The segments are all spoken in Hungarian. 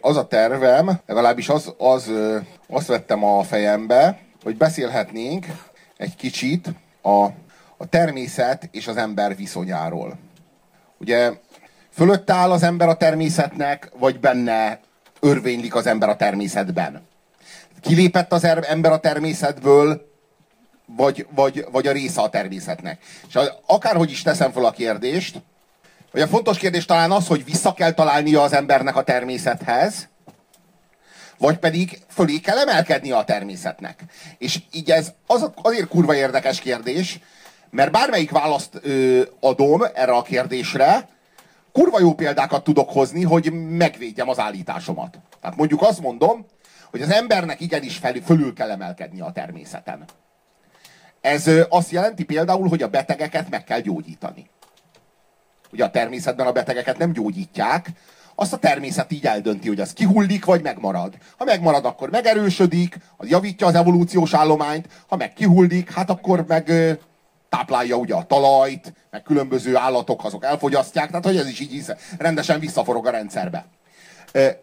Az a tervem, legalábbis az, az, azt vettem a fejembe, hogy beszélhetnénk egy kicsit a, a természet és az ember viszonyáról. Ugye fölött áll az ember a természetnek, vagy benne örvénylik az ember a természetben? Kilépett az er-, ember a természetből, vagy, vagy, vagy a része a természetnek. És akárhogy is teszem fel a kérdést, vagy a fontos kérdés talán az, hogy vissza kell találnia az embernek a természethez, vagy pedig fölé kell emelkednie a természetnek. És így ez az, azért kurva érdekes kérdés, mert bármelyik választ ö, adom erre a kérdésre, kurva jó példákat tudok hozni, hogy megvédjem az állításomat. Tehát mondjuk azt mondom, hogy az embernek igenis fel, fölül kell emelkednie a természeten. Ez ö, azt jelenti például, hogy a betegeket meg kell gyógyítani. Ugye a természetben a betegeket nem gyógyítják, azt a természet így eldönti, hogy az kihullik, vagy megmarad. Ha megmarad, akkor megerősödik, az javítja az evolúciós állományt, ha meg kihullik, hát akkor meg táplálja ugye a talajt, meg különböző állatok azok elfogyasztják, tehát hogy ez is így hisz, rendesen visszaforog a rendszerbe. De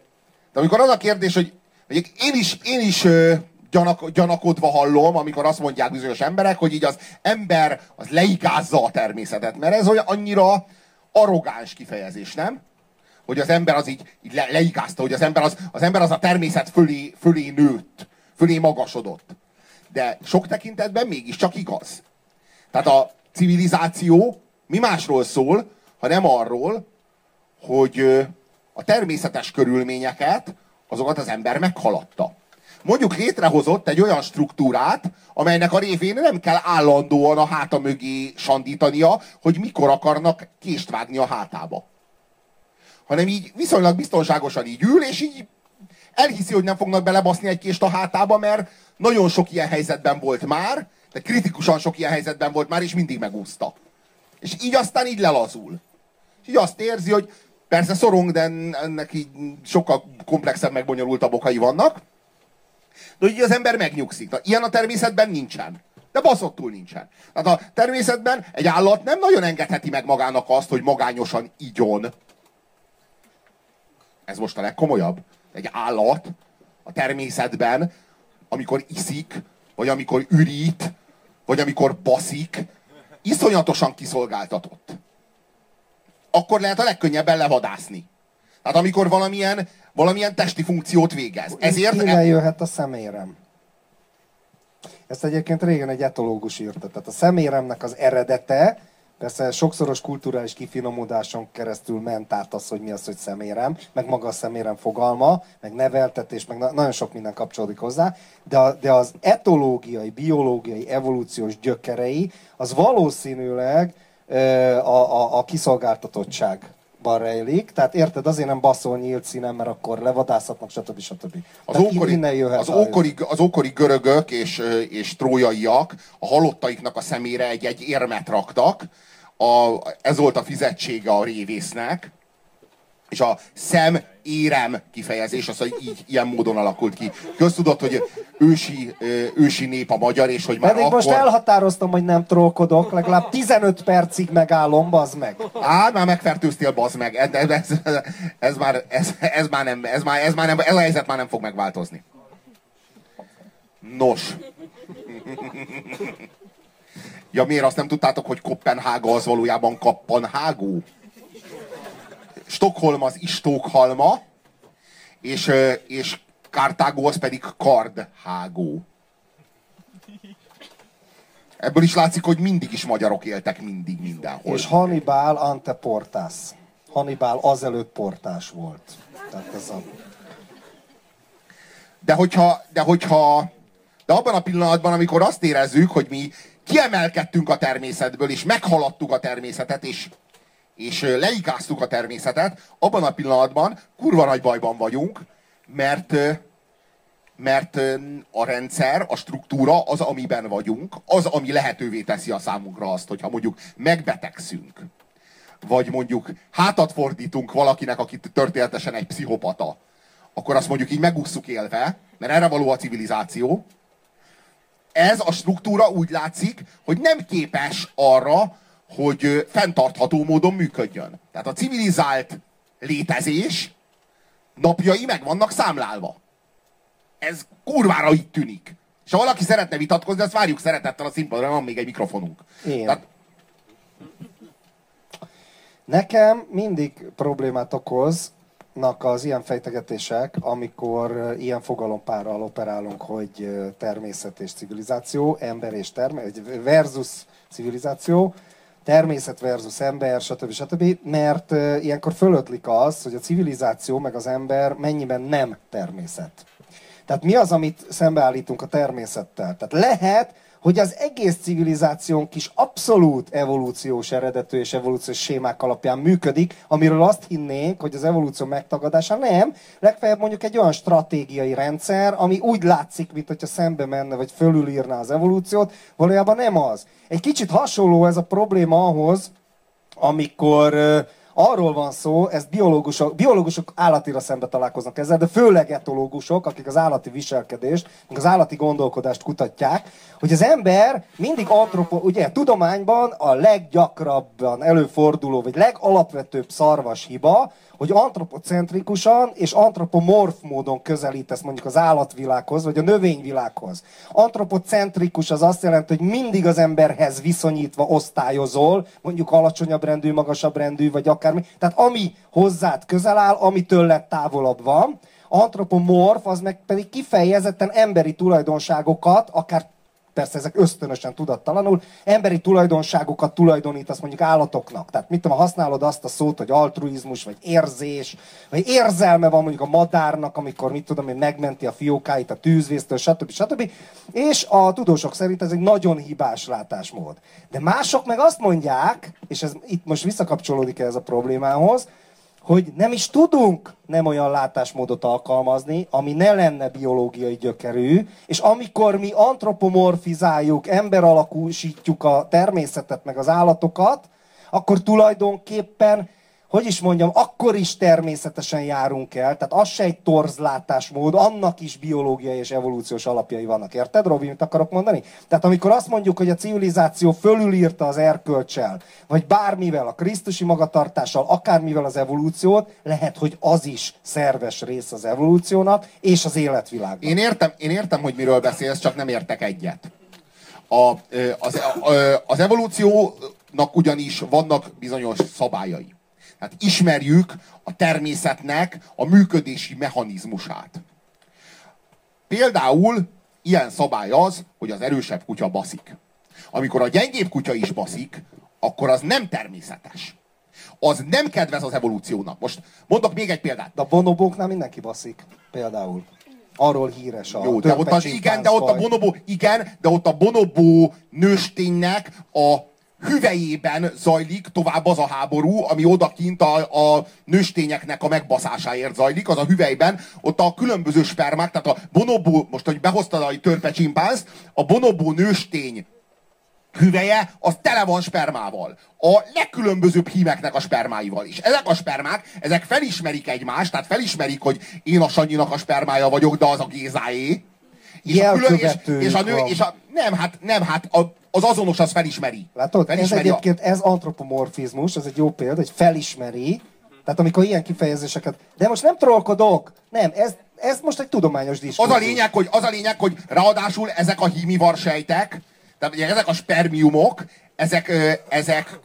amikor az a kérdés, hogy én is, én is gyanak, gyanakodva hallom, amikor azt mondják bizonyos emberek, hogy így az ember az leigázza a természetet, mert ez olyan annyira arrogáns kifejezés, nem? Hogy az ember az így, így le, leigázta, hogy az ember az, az ember az a természet fölé, fölé nőtt, fölé magasodott. De sok tekintetben mégiscsak igaz. Tehát a civilizáció mi másról szól, hanem arról, hogy a természetes körülményeket, azokat az ember meghaladta. Mondjuk létrehozott egy olyan struktúrát, amelynek a révén nem kell állandóan a háta mögé sandítania, hogy mikor akarnak kést vágni a hátába. Hanem így viszonylag biztonságosan így ül, és így elhiszi, hogy nem fognak belebaszni egy kést a hátába, mert nagyon sok ilyen helyzetben volt már, de kritikusan sok ilyen helyzetben volt már, és mindig megúszta. És így aztán így lelazul. És így azt érzi, hogy persze szorong, de ennek így sokkal komplexebb, megbonyolultabb okai vannak. De így az ember megnyugszik. Na, ilyen a természetben nincsen. De baszottul nincsen. Tehát a természetben egy állat nem nagyon engedheti meg magának azt, hogy magányosan igyon. Ez most a legkomolyabb. Egy állat a természetben, amikor iszik, vagy amikor ürít, vagy amikor baszik, iszonyatosan kiszolgáltatott. Akkor lehet a legkönnyebben levadászni. Tehát amikor valamilyen, valamilyen testi funkciót végez. Ezért... Innen jöhet a szemérem. Ezt egyébként régen egy etológus írta. Tehát a szeméremnek az eredete, Persze sokszoros kulturális kifinomódáson keresztül ment át az, hogy mi az, hogy szemérem, meg maga a szemérem fogalma, meg neveltetés, meg na- nagyon sok minden kapcsolódik hozzá, de, a, de az etológiai, biológiai, evolúciós gyökerei, az valószínűleg a, a, a kiszolgáltatottság rejlik. Tehát érted, azért nem baszol nyílt színen, mert akkor levadászhatnak, stb. stb. Az ókori, az, ókori, az ókori görögök és, és trójaiak a halottaiknak a szemére egy-egy érmet raktak. A, ez volt a fizetsége a révésznek. És a szem érem kifejezés, az, hogy így, ilyen módon alakult ki. Köztudott, hogy ősi, ősi nép a magyar, és hogy már Pedig akkor... most elhatároztam, hogy nem trollkodok, legalább 15 percig megállom, bazd meg. Á, már megfertőztél, bazd meg. Ez, ez, ez, ez, már, ez, ez, már nem, ez, már, ez, már nem, ez a helyzet már nem fog megváltozni. Nos. Ja, miért azt nem tudtátok, hogy Kopenhága az valójában Kappanhágó? Stockholm az Istókhalma, és, és Kartágó az pedig Kardhágó. Ebből is látszik, hogy mindig is magyarok éltek mindig mindenhol. És Hannibal ante portás. Hannibal azelőtt portás volt. Tehát ez a... De hogyha, de hogyha, de abban a pillanatban, amikor azt érezzük, hogy mi kiemelkedtünk a természetből, és meghaladtuk a természetet, és és leigáztuk a természetet, abban a pillanatban kurva nagy bajban vagyunk, mert, mert a rendszer, a struktúra az, amiben vagyunk, az, ami lehetővé teszi a számunkra azt, hogyha mondjuk megbetegszünk, vagy mondjuk hátat fordítunk valakinek, aki történetesen egy pszichopata, akkor azt mondjuk így megúszuk élve, mert erre való a civilizáció. Ez a struktúra úgy látszik, hogy nem képes arra, hogy fenntartható módon működjön. Tehát a civilizált létezés napjai meg vannak számlálva. Ez kurvára így tűnik. És ha valaki szeretne vitatkozni, azt várjuk szeretettel a színpadra, van még egy mikrofonunk. Én. Tehát... Nekem mindig problémát okoznak az ilyen fejtegetések, amikor ilyen fogalompárral operálunk, hogy természet és civilizáció, ember és természet, versus civilizáció, természet versus ember, stb. stb. Mert ilyenkor fölötlik az, hogy a civilizáció meg az ember mennyiben nem természet. Tehát mi az, amit szembeállítunk a természettel? Tehát lehet, hogy az egész civilizációnk is abszolút evolúciós eredetű és evolúciós sémák alapján működik, amiről azt hinnénk, hogy az evolúció megtagadása nem, legfeljebb mondjuk egy olyan stratégiai rendszer, ami úgy látszik, mint hogyha szembe menne, vagy fölülírná az evolúciót, valójában nem az. Egy kicsit hasonló ez a probléma ahhoz, amikor arról van szó, ezt biológusok, biológusok állatira szembe találkoznak ezzel, de főleg etológusok, akik az állati viselkedést, az állati gondolkodást kutatják, hogy az ember mindig antropo, ugye tudományban a leggyakrabban előforduló, vagy legalapvetőbb szarvas hiba, hogy antropocentrikusan és antropomorf módon közelítesz mondjuk az állatvilághoz, vagy a növényvilághoz. Antropocentrikus az azt jelenti, hogy mindig az emberhez viszonyítva osztályozol, mondjuk alacsonyabb rendű, magasabb rendű, vagy akármi. Tehát ami hozzád közel áll, ami tőled távolabb van. Antropomorf az meg pedig kifejezetten emberi tulajdonságokat, akár persze ezek ösztönösen tudattalanul, emberi tulajdonságokat tulajdonítasz mondjuk állatoknak. Tehát mit tudom, használod azt a szót, hogy altruizmus, vagy érzés, vagy érzelme van mondjuk a madárnak, amikor mit tudom hogy megmenti a fiókáit a tűzvésztől, stb. stb. És a tudósok szerint ez egy nagyon hibás látásmód. De mások meg azt mondják, és ez itt most visszakapcsolódik ez a problémához, hogy nem is tudunk nem olyan látásmódot alkalmazni, ami ne lenne biológiai gyökerű, és amikor mi antropomorfizáljuk, emberalakúsítjuk a természetet meg az állatokat, akkor tulajdonképpen hogy is mondjam, akkor is természetesen járunk el, tehát az se egy torzlátásmód, annak is biológiai és evolúciós alapjai vannak. Érted, Robi, mit akarok mondani? Tehát amikor azt mondjuk, hogy a civilizáció fölülírta az erkölcsel, vagy bármivel, a krisztusi magatartással, akármivel az evolúciót, lehet, hogy az is szerves rész az evolúciónak és az életvilágnak. Én értem, én értem, hogy miről beszélsz, csak nem értek egyet. A, az, az evolúciónak ugyanis vannak bizonyos szabályai. Hát ismerjük a természetnek a működési mechanizmusát. Például ilyen szabály az, hogy az erősebb kutya baszik. Amikor a gyengébb kutya is baszik, akkor az nem természetes. Az nem kedvez az evolúciónak. Most mondok még egy példát. De a bonobóknál mindenki baszik, például. Arról híres a Jó, de ott az, igen, de ott a bonobó, igen, de ott a bonobó nősténynek a hüvejében zajlik tovább az a háború, ami odakint a, a nőstényeknek a megbaszásáért zajlik, az a hüvelyben, ott a különböző spermák, tehát a bonobó, most, hogy behoztad a törpecsimpánzt, a bonobó nőstény hüveje, az tele van spermával. A legkülönbözőbb hímeknek a spermáival is. Ezek a spermák, ezek felismerik egymást, tehát felismerik, hogy én a Sanyinak a spermája vagyok, de az a Gézáé. És a, külön, és, és a nő, és a, nem, hát, nem, hát a, az azonos az felismeri. Látod, felismeri ez egyébként, a... ez antropomorfizmus, ez egy jó példa, hogy felismeri, tehát amikor ilyen kifejezéseket, de most nem trollkodok, nem, ez, ez most egy tudományos diskurzus. Az a lényeg, hogy, az a lényeg, hogy ráadásul ezek a hímivarsejtek, tehát ugye ezek a spermiumok, ezek, ezek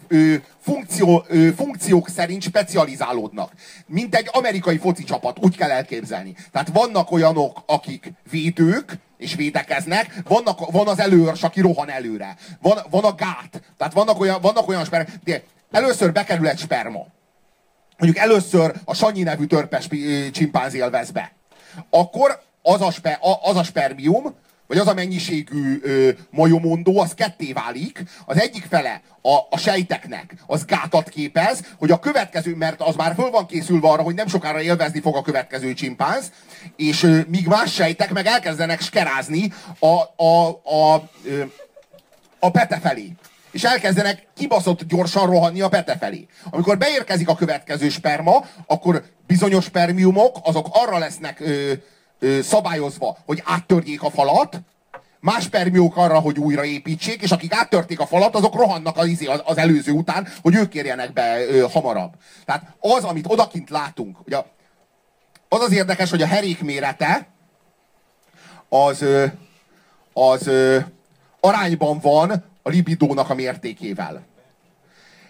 funkció, funkciók szerint specializálódnak. Mint egy amerikai foci csapat, úgy kell elképzelni. Tehát vannak olyanok, akik védők, és védekeznek, vannak, van az előrs, aki rohan előre. Van, van a gát. Tehát vannak olyan, vannak olyan sperma. Először bekerül egy sperma. Mondjuk először a Sanyi nevű törpes csimpánz élvez be. Akkor az a, spe, az a spermium, vagy az a mennyiségű ö, majomondó, az ketté válik, az egyik fele a, a sejteknek az gátat képez, hogy a következő, mert az már föl van készülve arra, hogy nem sokára élvezni fog a következő csimpánz, és ö, míg más sejtek meg elkezdenek skerázni a, a, a, ö, a pete felé. És elkezdenek kibaszott gyorsan rohanni a pete felé. Amikor beérkezik a következő sperma, akkor bizonyos spermiumok, azok arra lesznek ö, ö, szabályozva, hogy áttörjék a falat, más permiók arra, hogy újraépítsék, és akik áttörték a falat, azok rohannak az, izé, az előző után, hogy ők érjenek be ö, hamarabb. Tehát az, amit odakint látunk, a, az az érdekes, hogy a herék mérete az, az arányban van a libidónak a mértékével.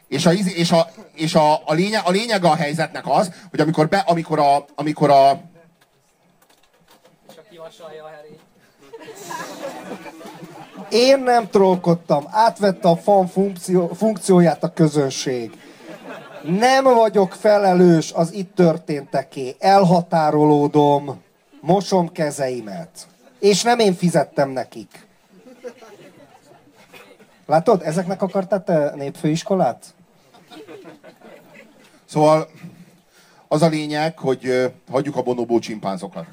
És, a, és, a, és a, a, lényeg, a lényeg a helyzetnek az, hogy amikor, be, amikor a, amikor a Én nem trollkodtam, átvette a fan funkció, funkcióját a közönség. Nem vagyok felelős az itt történteké. Elhatárolódom, mosom kezeimet. És nem én fizettem nekik. Látod, ezeknek akartál te népfőiskolát? Szóval az a lényeg, hogy hagyjuk a bonobó csimpánzokat.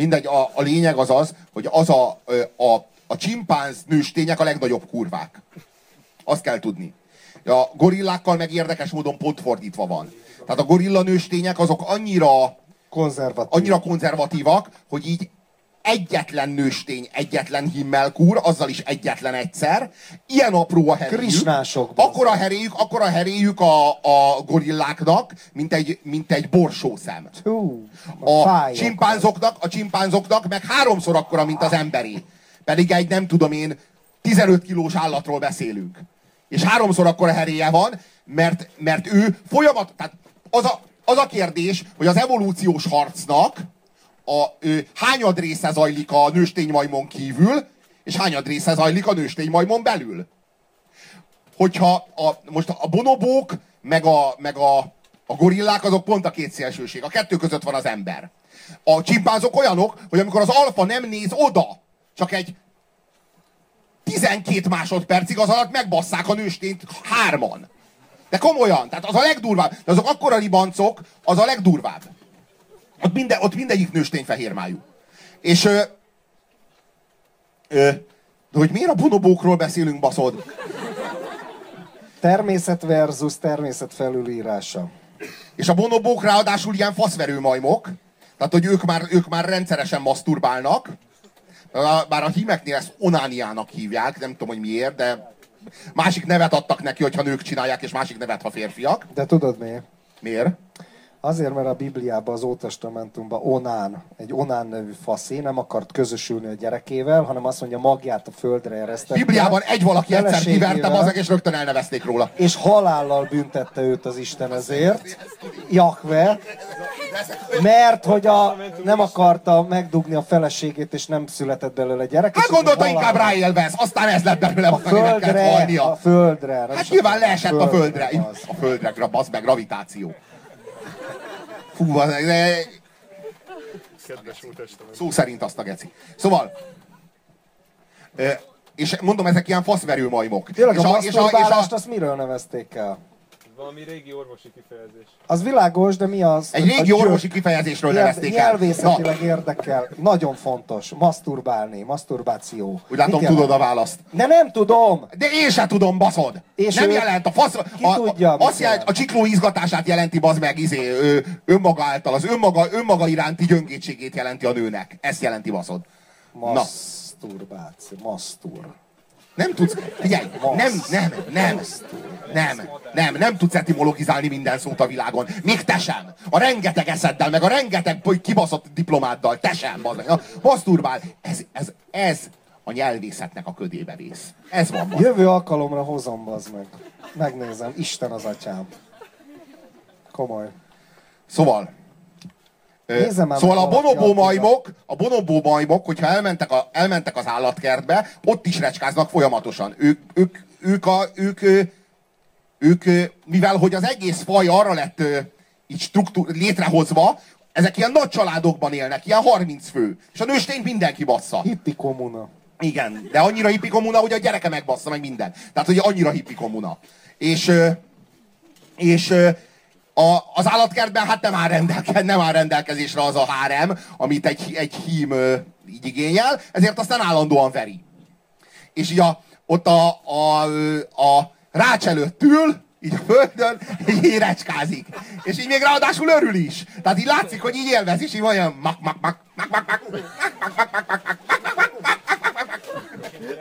Mindegy, a, a lényeg az az, hogy az a, a, a csimpánz nőstények a legnagyobb kurvák. Azt kell tudni. A gorillákkal meg érdekes módon pont fordítva van. Tehát a gorilla nőstények azok annyira Konzervatív. annyira konzervatívak, hogy így egyetlen nőstény, egyetlen himmelkúr, azzal is egyetlen egyszer. Ilyen apró a heréjük. Krisnásokban. Akkor a heréjük, akkor a heréjük a, a gorilláknak, mint egy, mint egy borsószem. Hú, A fáj csimpánzoknak, a csimpánzoknak meg háromszor akkora, mint az emberi. Pedig egy nem tudom én, 15 kilós állatról beszélünk. És háromszor akkora heréje van, mert, mert ő folyamat, tehát az a, az a kérdés, hogy az evolúciós harcnak a, ő, hányad része zajlik a nősténymajmon kívül, és hányad része zajlik a nősténymajmon belül. Hogyha a, most a bonobók, meg a, meg a, a gorillák, azok pont a két szélsőség. A kettő között van az ember. A csimpánzok olyanok, hogy amikor az alfa nem néz oda, csak egy 12 másodpercig az alatt megbasszák a nőstényt hárman. De komolyan, tehát az a legdurvább. De azok akkora libancok, az a legdurvább. Ott, minden, ott mindegyik nőstény fehérmájú. És ö, ö, de hogy miért a bonobókról beszélünk, baszod? Természet versus természet felülírása. És a bonobók ráadásul ilyen faszverő majmok, tehát hogy ők már, ők már rendszeresen maszturbálnak, bár a hímeknél ezt onániának hívják, nem tudom, hogy miért, de másik nevet adtak neki, hogyha nők csinálják, és másik nevet, ha férfiak. De tudod miért? Miért? Azért, mert a Bibliában, az Ótestamentumban Onán, egy Onán nevű faszé nem akart közösülni a gyerekével, hanem azt mondja, magját a földre eresztette. Bibliában egy valaki egyszer feleségével, kiverte azok, és rögtön elnevezték róla. És halállal büntette őt az Isten ezért, Jakve, mert hogy a, nem akarta megdugni a feleségét, és nem született belőle gyerek. Hát gondolta inkább ráélvez, aztán ez lett belőle, a földre, a földre. Hát nyilván a leesett a földre. az. A földre, gra- bazd meg, gravitáció. Fú, az- de... Kedves útestament. Szó szerint azt a geci. Szóval, és mondom, ezek ilyen faszverő majmok. Tényleg és a a, és a, és a, azt miről nevezték el? Valami régi orvosi kifejezés. Az világos, de mi az? egy régi A orvosi kifejezésről nyelv- nevezték el. Na, Nyelvészetileg érdekel. Nagyon fontos. Maszturbálni, maszturbáció. úgy látom, Mit tudod a választ. De nem tudom! De én se tudom, baszod! És nem ő- jelent a fasz... Ki a, tudja, azt jelent, a csikló izgatását jelenti, bazd meg, izé, ő, önmaga által, az önmaga, önmaga iránti gyöngétségét jelenti a nőnek. Ezt jelenti, baszod. Maszturbáció. Masztur. Nem tudsz, figyelj, nem, nem, nem, nem, nem, nem tudsz etimologizálni minden szót a világon. Még te sem. A rengeteg eszeddel, meg a rengeteg kibaszott diplomáddal, te sem, bazd meg. Na, Maszturbál. Ez, ez, ez a nyelvészetnek a ködébe vész. Ez van, bazd. Jövő alkalomra hozom, bazd meg. Megnézem. Isten az atyám. Komoly. Szóval, már szóval a valaki bonobó addigra. majmok, a bonobó majmok, hogyha elmentek, a, elmentek az állatkertbe, ott is recskáznak folyamatosan. Ők, ők, ők, a, ők, ők, mivel hogy az egész faj arra lett így struktúr, létrehozva, ezek ilyen nagy családokban élnek, ilyen 30 fő. És a nőstényt mindenki bassza. Hippi kommuna. Igen, de annyira hippi kommuna, hogy a gyereke megbassza meg minden. Tehát, hogy annyira hippi kommuna. És, és a, az állatkertben hát nem áll, rendelke, nem áll rendelkezésre az a hárem, amit egy, egy hím ö, így igényel, ezért aztán állandóan veri. És így a, ott a, a, a rács előtt ül, így a földön, így érecskázik. És így még ráadásul örül is. Tehát így látszik, hogy így élvez, és így van olyan mak, mak, mak, mak, mak, mak,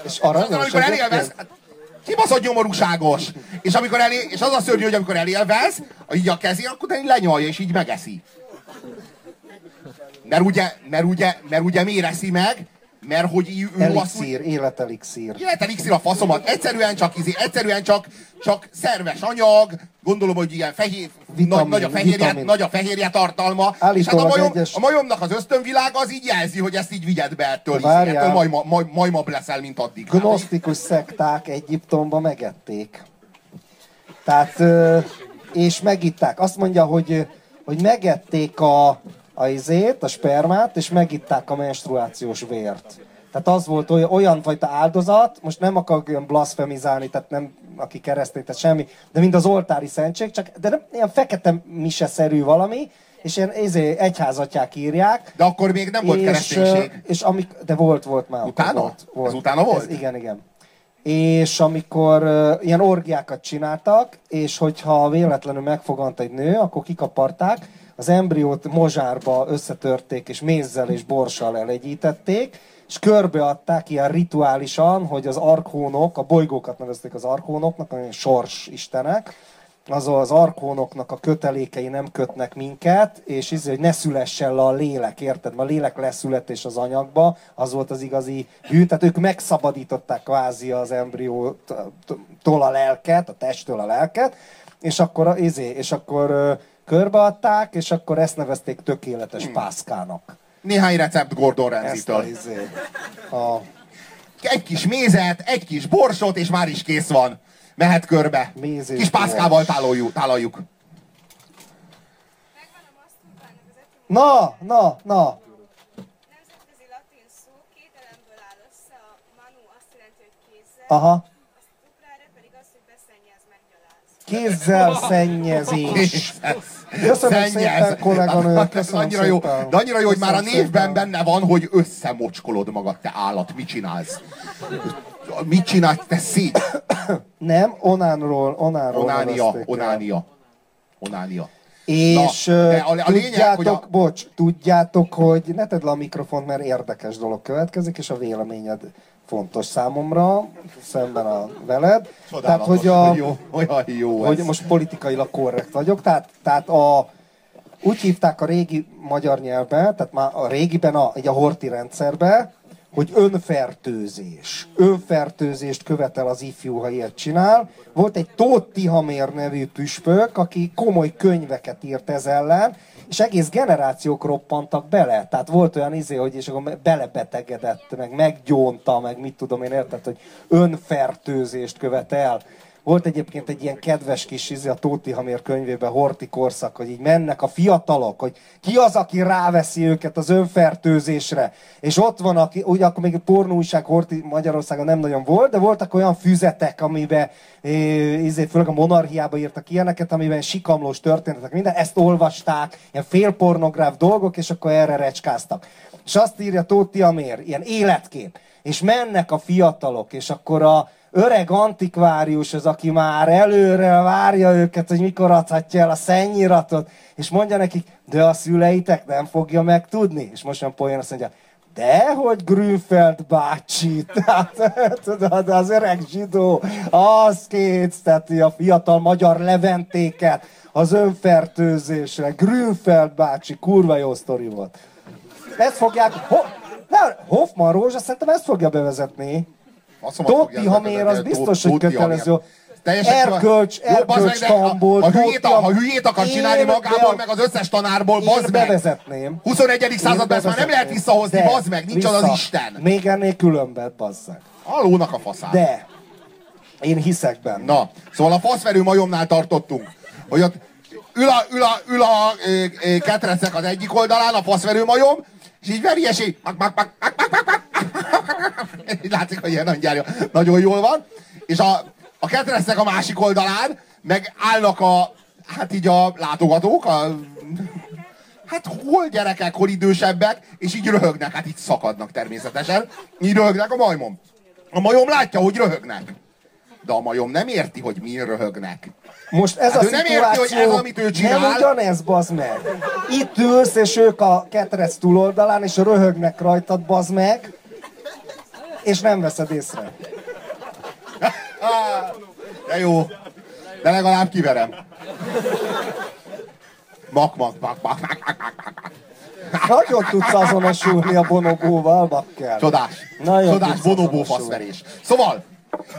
És aztán, aranyos amikor elélvez, egyébként. hát, kibaszott nyomorúságos. És, amikor elé, és az a szörnyű, hogy amikor elélvez, így a kezén, akkor így lenyalja, és így megeszi. Mert ugye, mert ugye, mert ugye miért eszi meg? Mert hogy ő azt Elixír, életelixír. Életelixír a faszomat. Egyszerűen csak, izé, egyszerűen csak, csak szerves anyag, gondolom, hogy ilyen fehér, Vitamin, nagy, nagy, a fehérje, vitamin. nagy a fehérje tartalma. És Állítólag hát a, majom, egyes- a majomnak az ösztönvilág az így jelzi, hogy ezt így vigyed be ettől. Várjál. ettől majma, maj, majmabb leszel, mint addig. Gnosztikus szekták Egyiptomba megették. Tehát, és megitták. Azt mondja, hogy, hogy megették a, a izét, a spermát, és megitták a menstruációs vért. Tehát az volt olyan, olyan fajta áldozat, most nem akarok olyan blaszfemizálni, tehát nem aki keresztény, tehát semmi, de mind az oltári szentség, csak de nem, ilyen fekete mise-szerű valami, és ilyen izé, egyházatják írják, De akkor még nem volt és, kereszténység. ö, És amik, de volt, volt már. Utána? Volt, volt. Ez utána volt? Ez, igen, igen. És amikor uh, ilyen orgiákat csináltak, és hogyha véletlenül megfogant egy nő, akkor kikaparták, az embriót mozsárba összetörték, és mézzel és borssal elegyítették, és körbeadták ilyen rituálisan, hogy az arkhónok, a bolygókat nevezték az arkhónoknak, olyan sors istenek, az az arkónoknak a kötelékei nem kötnek minket, és izé, hogy ne szülessen le a lélek, érted? Mert a lélek leszületés az anyagba, az volt az igazi bűn, tehát ők megszabadították kvázi az embriótól a lelket, a testtől a lelket, és akkor, izé, és akkor körbeadták, és akkor ezt nevezték tökéletes pászkának. Néhány recept Gordon Ezt a, Ramsay-től. izé, a, Egy kis mézet, egy kis borsot, és már is kész van. Mehet körbe. Méz és Kis pászkával tálaljuk. tálaljuk. Na, na, na, nemzetközi latin szó, két elemből áll össze, a manu azt jelenti, hogy kézzel, aha, kézzel szennyezés. Köszönöm Szennyez. szépen, kolléganő, Ez köszönöm annyira jó, de annyira jó, hogy már a névben benne van, hogy összemocskolod magad, te állat. Mit csinálsz? Mit csinálsz, te szégy? Nem, onánról, onánról Onánia, onánia. Onánia. És Na, a- a lényeg, tudjátok, hogy a- bocs, tudjátok, hogy ne tedd le a mikrofont, mert érdekes dolog következik, és a véleményed fontos számomra, szemben a veled. Tehát, hogy, a, hogy jó, olyan jó hogy ez. most politikailag korrekt vagyok, tehát, tehát a, úgy hívták a régi magyar nyelvben, tehát már a régiben, a, így a horti rendszerben, hogy önfertőzés. Önfertőzést követel az ifjú, ha ilyet csinál. Volt egy Tóth Tihamér nevű püspök, aki komoly könyveket írt ez ellen, és egész generációk roppantak bele. Tehát volt olyan izé, hogy és akkor belebetegedett, meg meggyónta, meg mit tudom én, érted, hogy önfertőzést követel. Volt egyébként egy ilyen kedves kis izé a Tóti Hamér könyvében, Horti korszak, hogy így mennek a fiatalok, hogy ki az, aki ráveszi őket az önfertőzésre. És ott van, aki, ugye akkor még pornóújság Horti Magyarországon nem nagyon volt, de voltak olyan füzetek, amiben izé, főleg a monarchiába írtak ilyeneket, amiben sikamlós történetek, minden, ezt olvasták, ilyen félpornográf dolgok, és akkor erre recskáztak. És azt írja Tóti Amér, ilyen életkép. És mennek a fiatalok, és akkor a öreg antikvárius az, aki már előre várja őket, hogy mikor adhatja el a szennyiratot, és mondja nekik, de a szüleitek nem fogja megtudni. És most olyan poén azt mondja, de hogy Grünfeld bácsi, tehát tudod, az öreg zsidó, az készteti a fiatal magyar leventéket az önfertőzésre. Grünfeld bácsi, kurva jó sztori volt. Ezt fogják, ho, ne, Hoffman Rózsa szerintem ezt fogja bevezetni. Asszomat Tóti fogja Hamér az biztos, hogy kötelező. Teljesen Erkölcs, meg, erkölcs de a- tambol. A hülyét, ha hülyét akar csinálni magából, meg az összes tanárból, bazd meg! bevezetném. 21. században ezt már nem lehet visszahozni, bazd meg, nincs az. Isten. Még ennél különbet, bazzeg. Alónak a faszát. De, én hiszek benne. Na, szóval a faszverő majomnál tartottunk, hogy ott ül a, ül a, ül a ö, ö, ketrecek az egyik oldalán, a faszverő majom, és így veri, és így pak, pak, pak, pak, pak, pak, pak. Látszik, hogy ilyen nagyjára nagyon jól van. És a, a ketrecek a másik oldalán, meg állnak a, hát így a látogatók, a, hát hol gyerekek, hol idősebbek, és így röhögnek, hát így szakadnak természetesen. Így röhögnek a majmom. A majom látja, hogy röhögnek. De a majom nem érti, hogy mi röhögnek. Most ez Hát a ő nem érti, szituáció hogy ez, amit ő csinál- nem ugyanez, bazd meg. Itt ülsz, és ők a ketrec túloldalán, és röhögnek rajtad, bazd meg, és nem veszed észre. De jó. De legalább kiverem. Mak, mak, mak, mak, mak, mak, mak, mak. Nagyon tudsz azonosulni a bonobóval, bakker. Csodás. Nagyon Csodás bonobó faszverés. Szóval,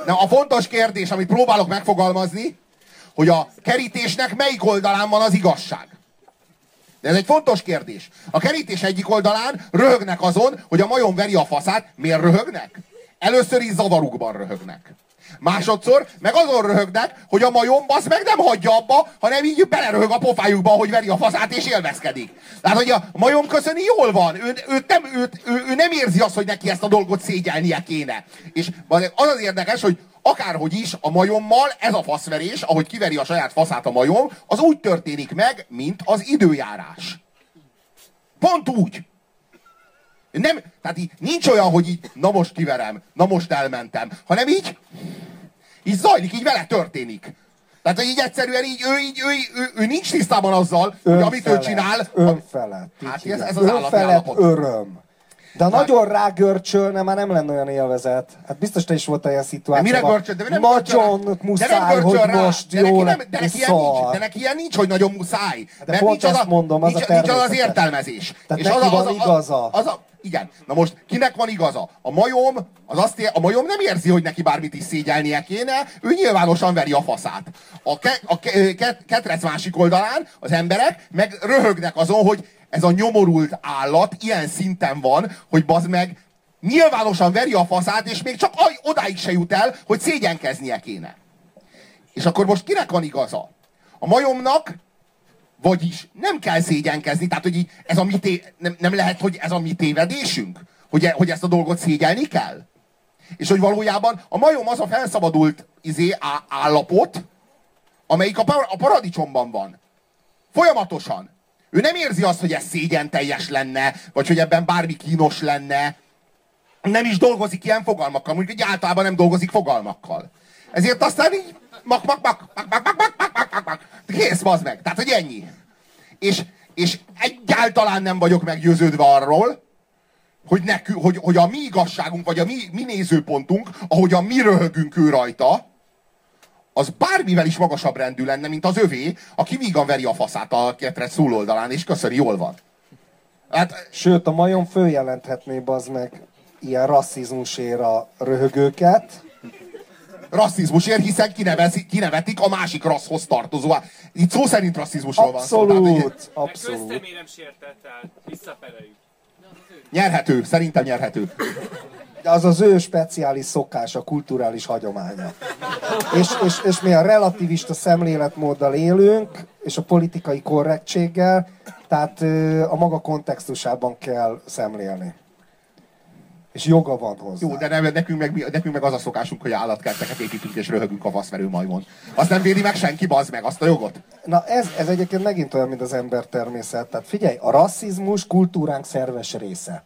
na a fontos kérdés, amit próbálok megfogalmazni, hogy a kerítésnek melyik oldalán van az igazság. De ez egy fontos kérdés. A kerítés egyik oldalán röhögnek azon, hogy a majom veri a faszát. Miért röhögnek? Először is zavarukban röhögnek. Másodszor meg azon röhögnek, hogy a majom az meg nem hagyja abba, hanem így beleröhög a pofájukba, hogy veri a faszát és élvezkedik. Tehát, hogy a majom köszöni jól van. Ő, ő, nem, ő, ő, ő nem érzi azt, hogy neki ezt a dolgot szégyelnie kéne. És az az érdekes, hogy akárhogy is a majommal ez a faszverés, ahogy kiveri a saját faszát a majom, az úgy történik meg, mint az időjárás. Pont úgy. Nem, tehát így nincs olyan, hogy így, na most kiverem, na most elmentem, hanem így, így zajlik, így vele történik. Tehát, így egyszerűen így, ő, így, ő, ő, ő, ő nincs tisztában azzal, hogy amit ő csinál, Önfelett. így Hát ez- ez az Önfelett állapot. öröm. De ha nagyon rágörcsölne, már nem lenne olyan élvezet. Hát biztos te is volt olyan de szituáció. mire görcsöl, de nem görcsöl rá. Nagyon De nem muszáj, görcsöl hogy rá. most de neki jó nem, lett, de neki ilyen nincs, de neki ilyen nincs, hogy nagyon muszáj. De Mert pont nincs az ezt a, mondom, az nincs, a nincs az az értelmezés. Tehát És neki az a, van az a, igaza. Az a, igen. Na most kinek van igaza? A majom, az azt ér, a majom nem érzi, hogy neki bármit is szégyelnie kéne, ő nyilvánosan veri a faszát. A, ke, a ke, ke, ketrec másik oldalán az emberek meg röhögnek azon, hogy ez a nyomorult állat ilyen szinten van, hogy bazd meg nyilvánosan veri a faszát, és még csak aj, odáig se jut el, hogy szégyenkeznie kéne. És akkor most kinek van igaza? A majomnak, vagyis nem kell szégyenkezni, tehát hogy így ez a mi té- nem, nem lehet, hogy ez a mi tévedésünk? Hogy, e- hogy ezt a dolgot szégyelni kell? És hogy valójában a majom az a felszabadult izé, á- állapot, amelyik a, par- a paradicsomban van. Folyamatosan. Ő nem érzi azt, hogy ez szégyen teljes lenne, vagy hogy ebben bármi kínos lenne. Nem is dolgozik ilyen fogalmakkal, mondjuk, hogy általában nem dolgozik fogalmakkal. Ezért aztán így mak, mak, mak, mak, mak, mak, mak, mak, mak, mak, mak. Kész, bazd meg. Tehát, hogy ennyi. És, és egyáltalán nem vagyok meggyőződve arról, hogy, nekünk, hogy, hogy a mi igazságunk, vagy a mi, mi nézőpontunk, ahogyan mi röhögünk ő rajta, az bármivel is magasabb rendű lenne, mint az övé, aki vígan veri a faszát a ketrec túloldalán, és köszöni, jól van. Hát, Sőt, a majom följelenthetné bazd meg ilyen rasszizmusért a röhögőket. rasszizmusért, hiszen kinevezi, kinevetik a másik rasszhoz tartozó. Itt szó szerint rasszizmusról van szó. Tehát, hogy Abszolút, abszolút. köztemérem sértett el. Visszapereljük. nyerhető, szerintem nyerhető. De az az ő speciális szokása, kulturális hagyománya. És, és, és mi a relativista szemléletmóddal élünk, és a politikai korrektséggel, tehát a maga kontextusában kell szemlélni. És joga van hozzá. Jó, de nem, nekünk, meg, nekünk meg az a szokásunk, hogy állatkerteket építünk és röhögünk a faszverő majmon. Azt nem védi meg senki, bazd meg, azt a jogot. Na ez, ez egyébként megint olyan, mint az ember természet. Tehát figyelj, a rasszizmus kultúránk szerves része.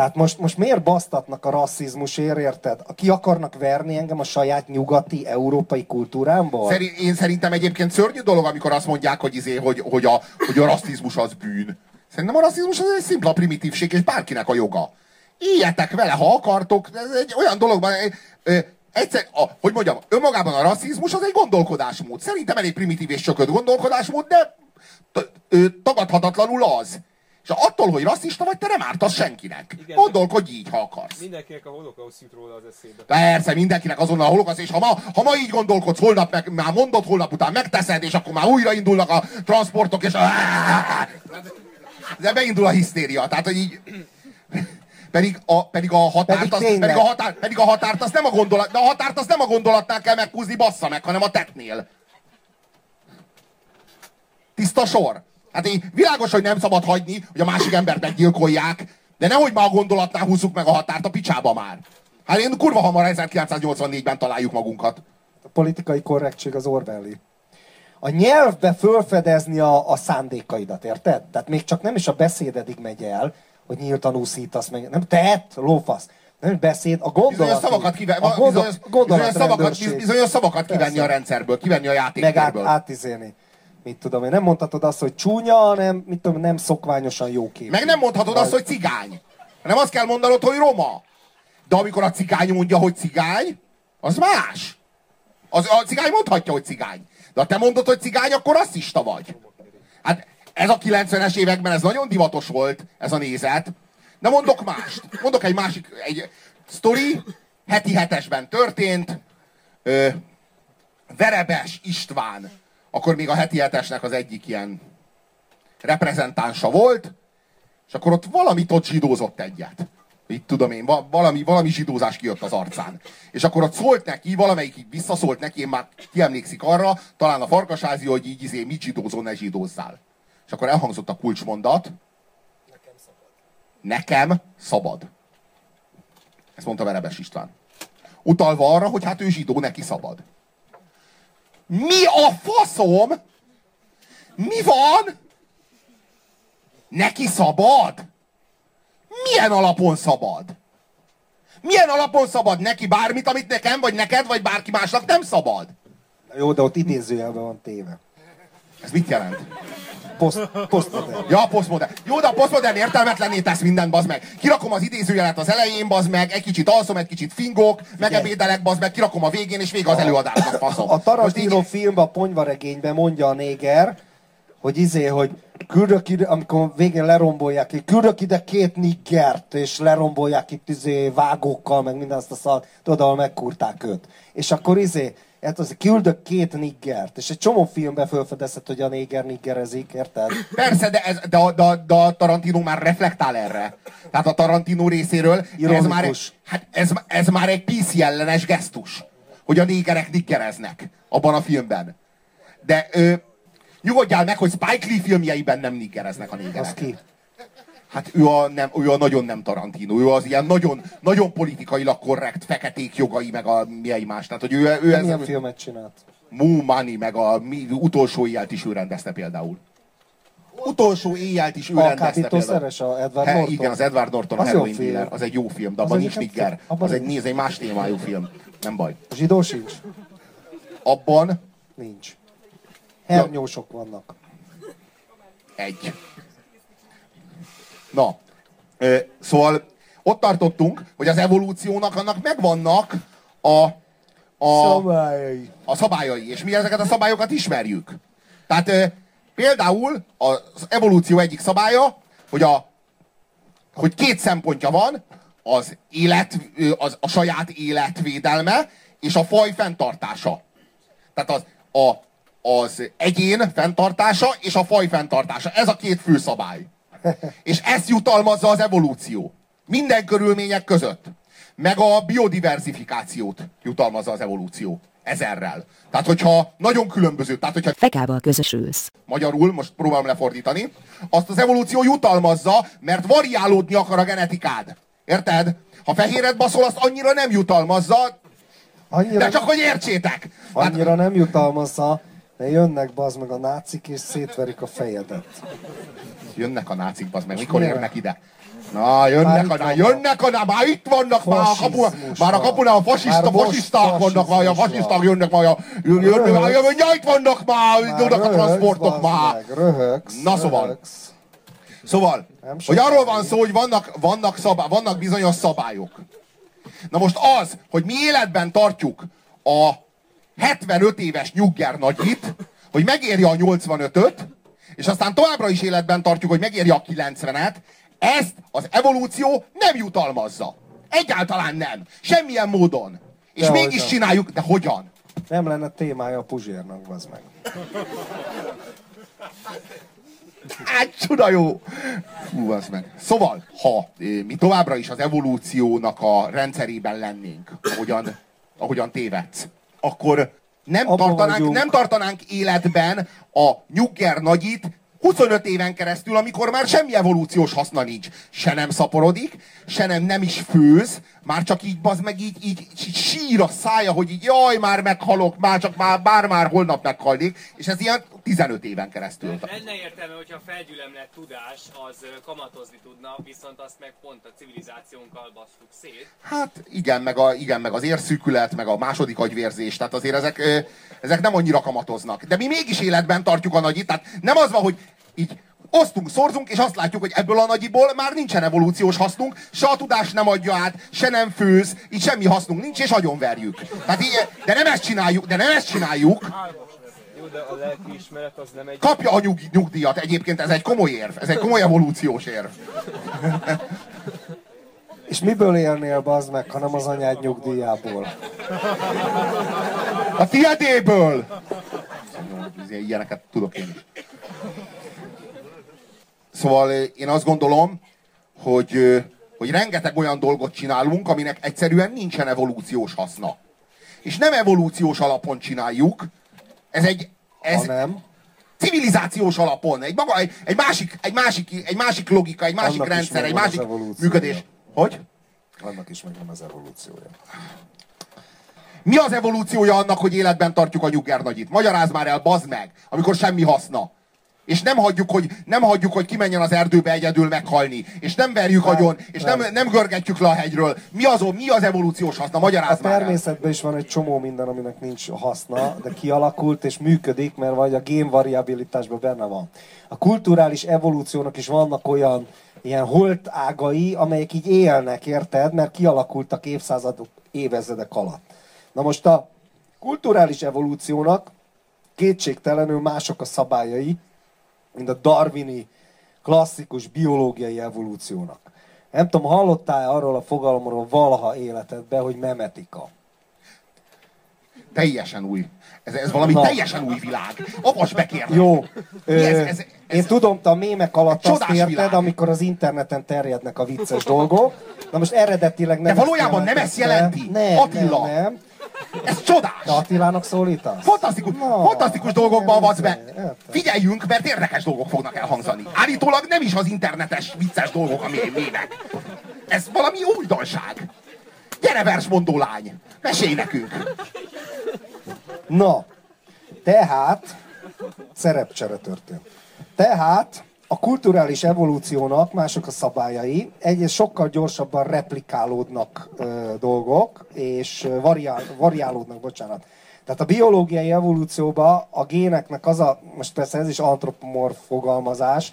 Tehát most, most miért basztatnak a rasszizmusért, érted? Ki akarnak verni engem a saját nyugati, európai kultúrámból? Szerint, én szerintem egyébként szörnyű dolog, amikor azt mondják, hogy, izé, hogy, hogy, a, hogy a rasszizmus az bűn. Szerintem a rasszizmus az egy szimpla primitívség, és bárkinek a joga. Éljetek vele, ha akartok. Ez egy olyan dologban, egyszer, a, hogy mondjam, önmagában a rasszizmus az egy gondolkodásmód. Szerintem elég primitív és csökött gondolkodásmód, de tagadhatatlanul az. És attól, hogy rasszista vagy, te nem ártasz senkinek. Igen, Gondolkodj így, ha akarsz. Mindenkinek a holokauszt jut róla az eszébe. Persze, mindenkinek azonnal a holokasz, és ha ma, ha ma így gondolkodsz, holnap meg, már mondod, holnap után megteszed, és akkor már újra indulnak a transportok, és a... De beindul a hisztéria, tehát, hogy így... Pedig a, pedig a határt, Pedig az, tényleg. pedig, a határ, pedig a határt azt nem a gondolat, de a határt azt nem a gondolatnál kell meghúzni, bassza meg, hanem a tettnél. Tiszta sor. Hát így világos, hogy nem szabad hagyni, hogy a másik embert meggyilkolják, de nehogy már a gondolatnál húzzuk meg a határt a picsába már. Hát én kurva hamar 1984-ben találjuk magunkat. A politikai korrektség az Orwelli. A nyelvbe fölfedezni a, a szándékaidat, érted? Tehát még csak nem is a beszédedig megy el, hogy nyíltan úszítasz meg. Nem tett, lófasz. Nem beszéd, a gondolat. Bizonyos szavakat, kive, a gondol, bizonyos, bizonyos, szavakat, bizonyos szavakat kivenni Persze. a rendszerből, kivenni a meg át, átizélni. Mit tudom én, nem mondhatod azt, hogy csúnya, hanem mit tudom, nem szokványosan jó kép. Meg nem mondhatod azt, hogy cigány. Hanem azt kell mondanod, hogy roma. De amikor a cigány mondja, hogy cigány, az más. Az, a cigány mondhatja, hogy cigány. De ha te mondod, hogy cigány, akkor rasszista vagy. Hát ez a 90-es években ez nagyon divatos volt, ez a nézet. De mondok mást. Mondok egy másik, egy sztori, heti hetesben történt. Ö, Verebes István, akkor még a heti hetesnek az egyik ilyen reprezentánsa volt, és akkor ott valamit ott zsidózott egyet. Itt tudom én, valami, valami zsidózás kijött az arcán. És akkor ott szólt neki, valamelyik így visszaszólt neki, én már kiemlékszik arra, talán a farkasázi, hogy így izé, mit zsidózol, ne zsidózzál. És akkor elhangzott a kulcsmondat. Nekem szabad. Nekem szabad. Ezt mondta Verebes István. Utalva arra, hogy hát ő zsidó, neki szabad. Mi a faszom? Mi van? Neki szabad? Milyen alapon szabad? Milyen alapon szabad neki bármit, amit nekem, vagy neked, vagy bárki másnak nem szabad? Jó, de ott idézőjelben van téve. Ez mit jelent? Post, postmodern. Ja, postmodern. Jó, de a postmodern értelmetlenné tesz mindent, bazd meg. Kirakom az idézőjelet az elején, bazd meg, egy kicsit alszom, egy kicsit fingok, megebédelek, bazd meg, kirakom a végén, és vége az előadásnak, faszom. A Tarantino így... filmben, a ponyvaregényben mondja a néger, hogy izé, hogy küldök ide, amikor végén lerombolják, hogy küldök ide két niggert, és lerombolják itt izé vágókkal, meg minden azt a szart, tudod, ahol megkurták őt. És akkor izé, hát az küldök két niggert, és egy csomó filmben felfedezhet, hogy a néger niggerezik, érted? Persze, de, ez, de, a, de, de a Tarantino már reflektál erre. Tehát a Tarantino részéről ez már, hát ez, ez már egy PC ellenes gesztus, hogy a négerek niggereznek abban a filmben. De ö, nyugodjál meg, hogy Spike Lee filmjeiben nem niggereznek a négerek. Az ki? Hát ő a, nem, ő a nagyon nem Tarantino, ő az ilyen nagyon, nagyon politikailag korrekt feketék jogai, meg a miei más. Tehát, hogy ő, ő ez, milyen filmet csinált? Moo Money, meg a mi, utolsó éjjelt is ő rendezte például. Utolsó éjjelt is ő a rendezte például. a Edward He, Norton. Igen, az Edward Norton, a Heroin Dealer, az egy jó film, de abban nincs nigger. Az egy, néz, egy más témájú film. Nem baj. Zsidó sincs? Abban? Nincs. Hernyósok vannak. Egy. Na, szóval ott tartottunk, hogy az evolúciónak annak megvannak a, a szabályai. A szabályai, és mi ezeket a szabályokat ismerjük. Tehát például az evolúció egyik szabálya, hogy, a, hogy két szempontja van, az élet, az, a saját életvédelme és a faj fenntartása. Tehát az, a, az egyén fenntartása és a faj fenntartása. Ez a két fő szabály. És ezt jutalmazza az evolúció. Minden körülmények között. Meg a biodiverzifikációt jutalmazza az evolúció. Ezerrel. Tehát, hogyha nagyon különböző, tehát, hogyha fekával közösülsz. Magyarul, most próbálom lefordítani, azt az evolúció jutalmazza, mert variálódni akar a genetikád. Érted? Ha fehéret baszol, azt annyira nem jutalmazza, annyira, de csak hogy értsétek. Annyira hát, nem jutalmazza, de jönnek bazd meg a nácik, és szétverik a fejedet. Jönnek a nácik, bazd meg. Mikor érnek ide? Na, jönnek a, jönnek a, már itt vannak már a kapuna, már a kapuna a fasiszta, fasiszták vannak már, a fasiszták jönnek már, jönnek, itt vannak már, jönnek a transportok már. Röhögsz, Na szóval. Szóval, hogy arról van szó, hogy vannak, vannak, szabály, vannak bizonyos szabályok. Na most az, hogy mi életben tartjuk a 75 éves nyugger nagyit, hogy megéri a 85-öt, és aztán továbbra is életben tartjuk, hogy megéri a 90-et, ezt az evolúció nem jutalmazza. Egyáltalán nem. Semmilyen módon. És de mégis hogyan? csináljuk, de hogyan? Nem lenne témája a Puzsérnak, az meg. Hát, csuda jó! Fú, az meg. Szóval, ha eh, mi továbbra is az evolúciónak a rendszerében lennénk, ahogyan, ahogyan tévedsz, akkor nem tartanánk, nem tartanánk életben a nyugger nagyit 25 éven keresztül, amikor már semmi evolúciós haszna nincs. Se nem szaporodik, se nem, nem is főz, már csak így bazd meg így, így, így sír a szája, hogy így jaj, már meghalok, már csak már, bár már holnap meghalnék, és ez ilyen 15 éven keresztül. Lenne értelme, hogyha a felgyülemlett tudás az kamatozni tudna, viszont azt meg pont a civilizációnkkal basztuk szét. Hát igen, meg, a, igen, meg az érszűkület, meg a második agyvérzés, tehát azért ezek, ezek nem annyira kamatoznak. De mi mégis életben tartjuk a nagyit, tehát nem az van, hogy így osztunk, szorzunk, és azt látjuk, hogy ebből a nagyiból már nincsen evolúciós hasznunk, se a tudás nem adja át, se nem főz, így semmi hasznunk nincs, és agyonverjük. Tehát így, de nem ezt csináljuk, de nem ezt csináljuk, Jó, de a lelkiismeret az nem egy... Kapja a nyug, nyugdíjat. Egyébként ez egy komoly érv. Ez egy komoly evolúciós érv. És miből élnél, bazd meg, hanem az anyád nyugdíjából? A tiedéből! Ilyeneket tudok én is. Szóval eh, én azt gondolom, hogy, eh, hogy rengeteg olyan dolgot csinálunk, aminek egyszerűen nincsen evolúciós haszna. És nem evolúciós alapon csináljuk, ez egy ez Hanem? civilizációs alapon, egy, maga, egy, egy, másik, egy, másik, egy másik logika, egy másik Annak rendszer, egy másik működés. Hogy? Annak is megvan az evolúciója. Mi az evolúciója annak, hogy életben tartjuk a nyuggernagyit? Magyarázd már el, bazd meg, amikor semmi haszna. És nem hagyjuk, hogy, nem hagyjuk, hogy kimenjen az erdőbe egyedül meghalni. És nem verjük Nem, agyon, és nem, nem. nem görgetjük le a hegyről. Mi az, mi az evolúciós haszna? A Magyarázd már el. természetben is van egy csomó minden, aminek nincs haszna, de kialakult és működik, mert vagy a génvariabilitásban benne van. A kulturális evolúciónak is vannak olyan ilyen holt ágai, amelyek így élnek, érted? Mert kialakultak évszázadok, évezredek alatt. Na most a kulturális evolúciónak kétségtelenül mások a szabályai, mint a darwini klasszikus biológiai evolúciónak. Nem tudom, hallottál arról a fogalomról valaha életedben, hogy memetika? Teljesen új. Ez, ez valami Na. teljesen új világ. Avas be kérlek. Jó. Mi ez- ez- ez- Én tudom, te a mémek alatt azt érted, világ. amikor az interneten terjednek a vicces dolgok. Na most eredetileg nem De valójában nem ezt jelenti? Nem, Attila. nem, nem. Ez csodás. Te Attilának szólítasz? Fantasztikus, Na, fantasztikus dolgokban hát vagy be. értem. Figyeljünk, mert érdekes dolgok fognak elhangzani. Állítólag nem is az internetes vicces dolgok a mé- mémek. Ez valami újdonság. Gyere, versmondó lány, mesélj nekünk. Na, tehát, szerepcsere történt. Tehát a kulturális evolúciónak mások a szabályai, egyrészt sokkal gyorsabban replikálódnak ö, dolgok, és variál, variálódnak, bocsánat. Tehát a biológiai evolúcióban a géneknek az a, most persze ez is antropomorf fogalmazás,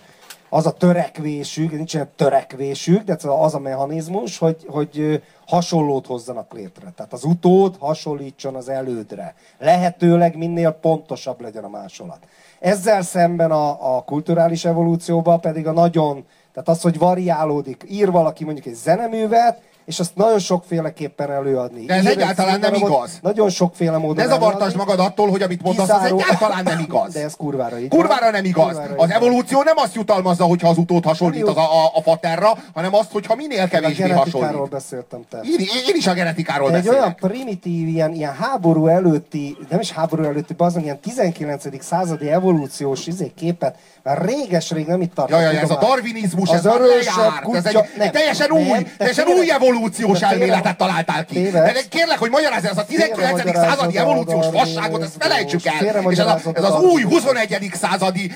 az a törekvésük, nincsen törekvésük, de az a mechanizmus, hogy, hogy hasonlót hozzanak létre. Tehát az utód hasonlítson az elődre. Lehetőleg minél pontosabb legyen a másolat. Ezzel szemben a, a kulturális evolúcióban pedig a nagyon, tehát az, hogy variálódik, ír valaki mondjuk egy zeneművet, és azt nagyon sokféleképpen előadni. De ez egy egyáltalán nem igaz. Nagyon sokféle módon Ne zavartasd magad attól, hogy amit mondasz, az Kizáró- egyáltalán nem igaz. De ez kurvára így. Kurvára nem igaz. Kurvára Az evolúció nem azt jutalmazza, hogyha az utód hasonlít az a, a, a faterra, hanem azt, hogyha minél A kevésbé hasonlít. beszéltem te. Én, én is a genetikáról Egy olyan beszélek. primitív, ilyen, ilyen háború előtti, nem is háború előtti, azon ilyen 19. századi evolúciós izé, képet, már réges-rég nem itt tartott. Ja, ja, ez a darwinizmus, Az ez már lejárt. kutya- Ez egy, nem, teljesen nem, új, te teljesen új evolúciós elméletet találtál ki. De kérlek, hogy magyarázz ez a 19. Félremagyarázod századi evolúciós fasságot, ezt felejtsük el. És ez, a, ez az új darwinizmust. 21. századi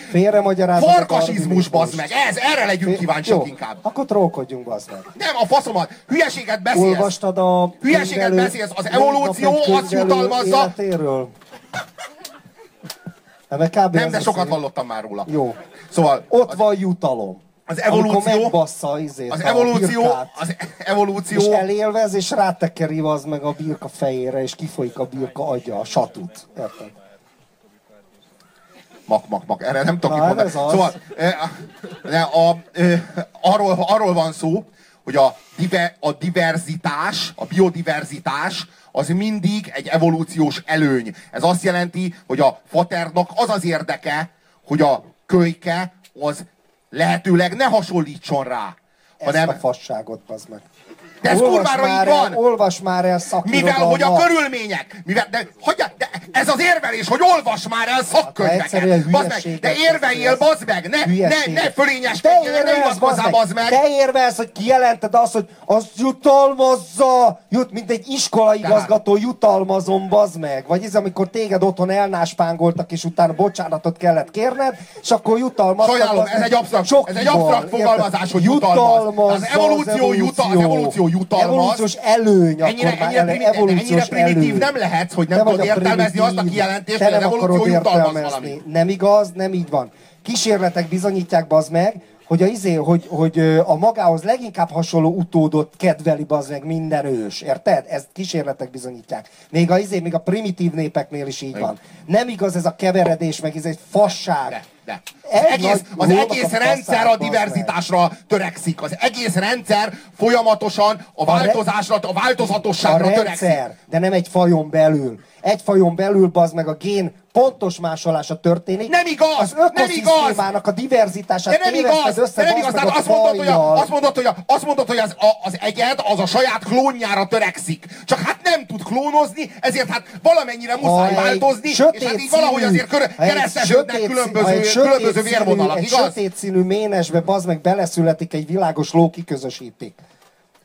farkasizmus, bazd meg. Ez, erre legyünk kíváncsiak inkább. akkor trollkodjunk, bazd meg. Nem, a faszomat. Hülyeséget beszélsz. Olvastad a Hülyeséget beszélsz. Az evolúció azt jutalmazza- Életéről. Nem, de sokat hallottam már róla. Jó. Szóval Ott van jutalom. Az evolúció, megbassza izét, az a evolúció, birkát, az evolúció, és elélvez, és rátekeri az meg a birka fejére, és kifolyik a birka agya, a satut. Érted? Mak, mak, mak. Erre nem tudok Na, ez az. Szóval eh, de a, eh, arról, arról van szó, hogy a, dive, a diverzitás, a biodiverzitás az mindig egy evolúciós előny. Ez azt jelenti, hogy a faternak az az érdeke, hogy a kölyke az lehetőleg ne hasonlítson rá. Ezt Hanem, a fasságot, bazd meg. De ez Olvasd kurvára már így el- van! Olvas már el Mivel, hogy a körülmények, mivel, de, hagyja, de ez az érvelés, hogy olvas már el szakkönyveket. Bazd meg, de érveljél, bazd meg, ne, ne, Hülyeséget. ne Te fölényeskedj, ne érvelsz, hivatkozzál, bazd meg. Te érvelsz, hogy kijelented azt, hogy az jutalmazza, jut, mint egy iskolaigazgató jutalmazom, bazd meg. Vagy ez, amikor téged otthon elnáspángoltak, és utána bocsánatot kellett kérned, és akkor jutalmaztak. Sajnálom, bazd ez meg, egy absztrakt, ez egy absztrakt fogalmazás, hogy jutalmaz. Az evolúció jutal- az evolúció jutalmaz. Evolúciós előny, Ennyire, akkor már ennyire, ele- primi- ennyire evolúciós primitív előny. nem lehet, hogy nem Te tudod értelmezni azt a kijelentést, hogy az evolúció jutalmaz valamit. Nem igaz, nem így van. Kísérletek bizonyítják, bazd meg, hogy a, izé, hogy, hogy a magához leginkább hasonló utódot kedveli az meg minden ős. Érted? Ezt kísérletek bizonyítják. Még a, izé, még a primitív népeknél is így van. Nem igaz ez a keveredés, meg ez egy fasság. De, Ez Az egész, az egész a rendszer a diverzitásra törekszik. Az egész rendszer folyamatosan a A változásra, a A változatosságra törekszik. rendszer, de nem egy fajon belül. Egy fajon belül, bazd meg a gén pontos másolása történik. Nem igaz! Az Nem igaz! ökoszisztémának a diverzitását De nem igaz! össze, De nem igaz! azt mondod, hogy, a, azt mondod, hogy, a, azt mondod, hogy az, a, az egyed az a saját klónjára törekszik. Csak hát nem tud klónozni, ezért hát valamennyire muszáj Ha egy változni, és hát így valahogy színű- azért kör, egy ha különböző, egy sötét különböző színű- vérvonalak, egy igaz? sötét színű ménesbe bazd meg beleszületik egy világos ló kiközösítik.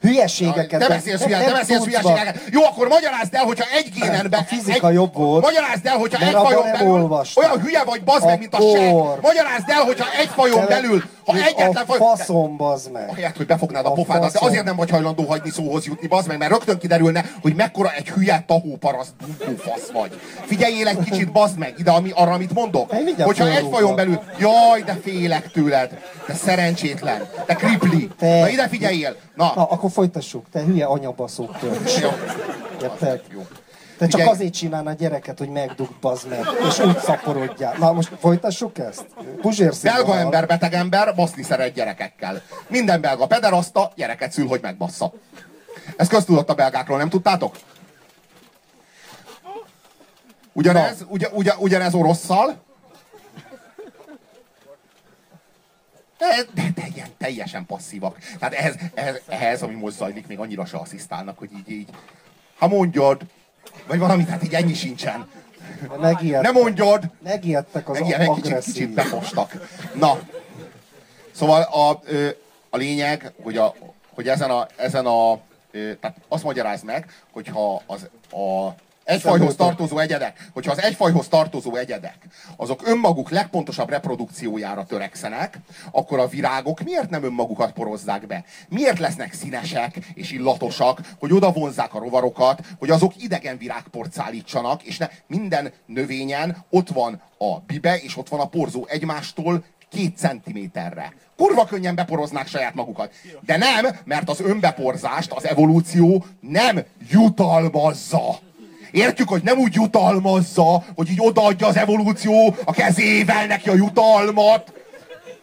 Hülyeségeket. Ne be- beszélsz, nem- hülye, nem beszélsz hülyeségeket. Jó, akkor magyarázd el, hogyha egy génenben... A fizika egy, jobb volt. Magyarázd el, hogyha egy fajon nem belül... Olyan hülye vagy, bazd meg, mint a seg. Magyarázd el, hogyha egy fajon belül, ha egyetlen faj... faszom, bazd meg. Ahelyett, hogy befognád a A pofádat, de faszom. azért nem vagy hajlandó hagyni szóhoz jutni, bazd meg, mert rögtön kiderülne, hogy mekkora egy hülye tahóparaszt bunkó fasz vagy. Figyeljél egy kicsit, bazd meg, ide ami, arra, amit mondok. Hogyha egy fajon belül, jaj, de félek tőled, de szerencsétlen, de kripli. Te- Na ide figyeljél. Na, Na, akkor folytassuk. Te hülye anyabaszók tört. jó. Érted? Jó. Te csak Figyelj. azért csinálna a gyereket, hogy megdugd, bazd meg, és úgy szaporodjál. Na most folytassuk ezt? Puzsér Belga ember, beteg ember, baszni szeret gyerekekkel. Minden belga pederaszta, gyereket szül, hogy megbassza. Ez köztudott a belgákról, nem tudtátok? Ugyanez, ugy, ugy, ugyanez orosszal. De, de, de ilyen teljesen passzívak. Tehát ehhez, ehhez, ehhez, ami most zajlik, még annyira se asszisztálnak, hogy így, így. Ha mondjad, vagy valamit, hát így ennyi sincsen. De Megijedtek. Ne mondjad! Megijedtek az Meg ilyen egy kicsit, kicsit befostak. Na, szóval a, a lényeg, hogy, a, hogy ezen a, ezen a tehát azt magyaráz meg, hogyha az a egyfajhoz tartozó egyedek, hogyha az egyfajhoz tartozó egyedek, azok önmaguk legpontosabb reprodukciójára törekszenek, akkor a virágok miért nem önmagukat porozzák be? Miért lesznek színesek és illatosak, hogy oda vonzzák a rovarokat, hogy azok idegen virágport szállítsanak, és ne, minden növényen ott van a bibe, és ott van a porzó egymástól két centiméterre. Kurva könnyen beporoznák saját magukat. De nem, mert az önbeporzást az evolúció nem jutalmazza. Értjük, hogy nem úgy jutalmazza, hogy így odaadja az evolúció a kezével neki a jutalmat.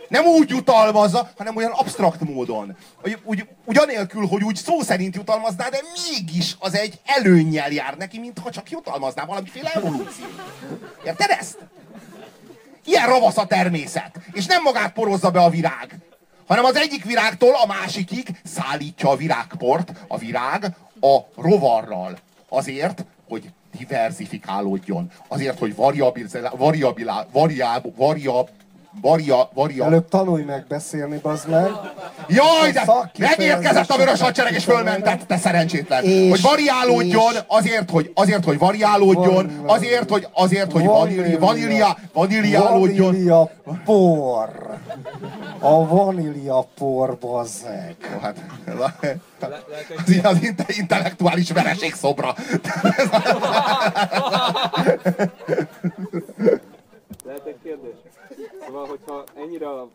Nem úgy jutalmazza, hanem olyan absztrakt módon. Úgy, úgy, ugyanélkül, hogy úgy szó szerint jutalmazná, de mégis az egy előnnyel jár neki, mintha csak jutalmazná valamiféle evolúció. Érted ezt? Ilyen ravasz a természet. És nem magát porozza be a virág, hanem az egyik virágtól a másikig szállítja a virágport, a virág a rovarral. Azért, hogy diversifikálódjon. Azért, hogy variabilá, variabilá, variáb, variab, varia, varia, Előbb tanulj meg beszélni, bazd meg. Jaj, de megérkezett a vörös hadsereg és fölmentett, te szerencsétlen. És- hogy variálódjon, és- azért, hogy, azért, hogy variálódjon, azért, hogy, azért, hogy vanília, vanília, vaníliálódjon. Vanília por. A vanília por, bazd meg. Jó, hát, az, az inte- intellektuális vereség szobra. Szóval, hogyha ennyire a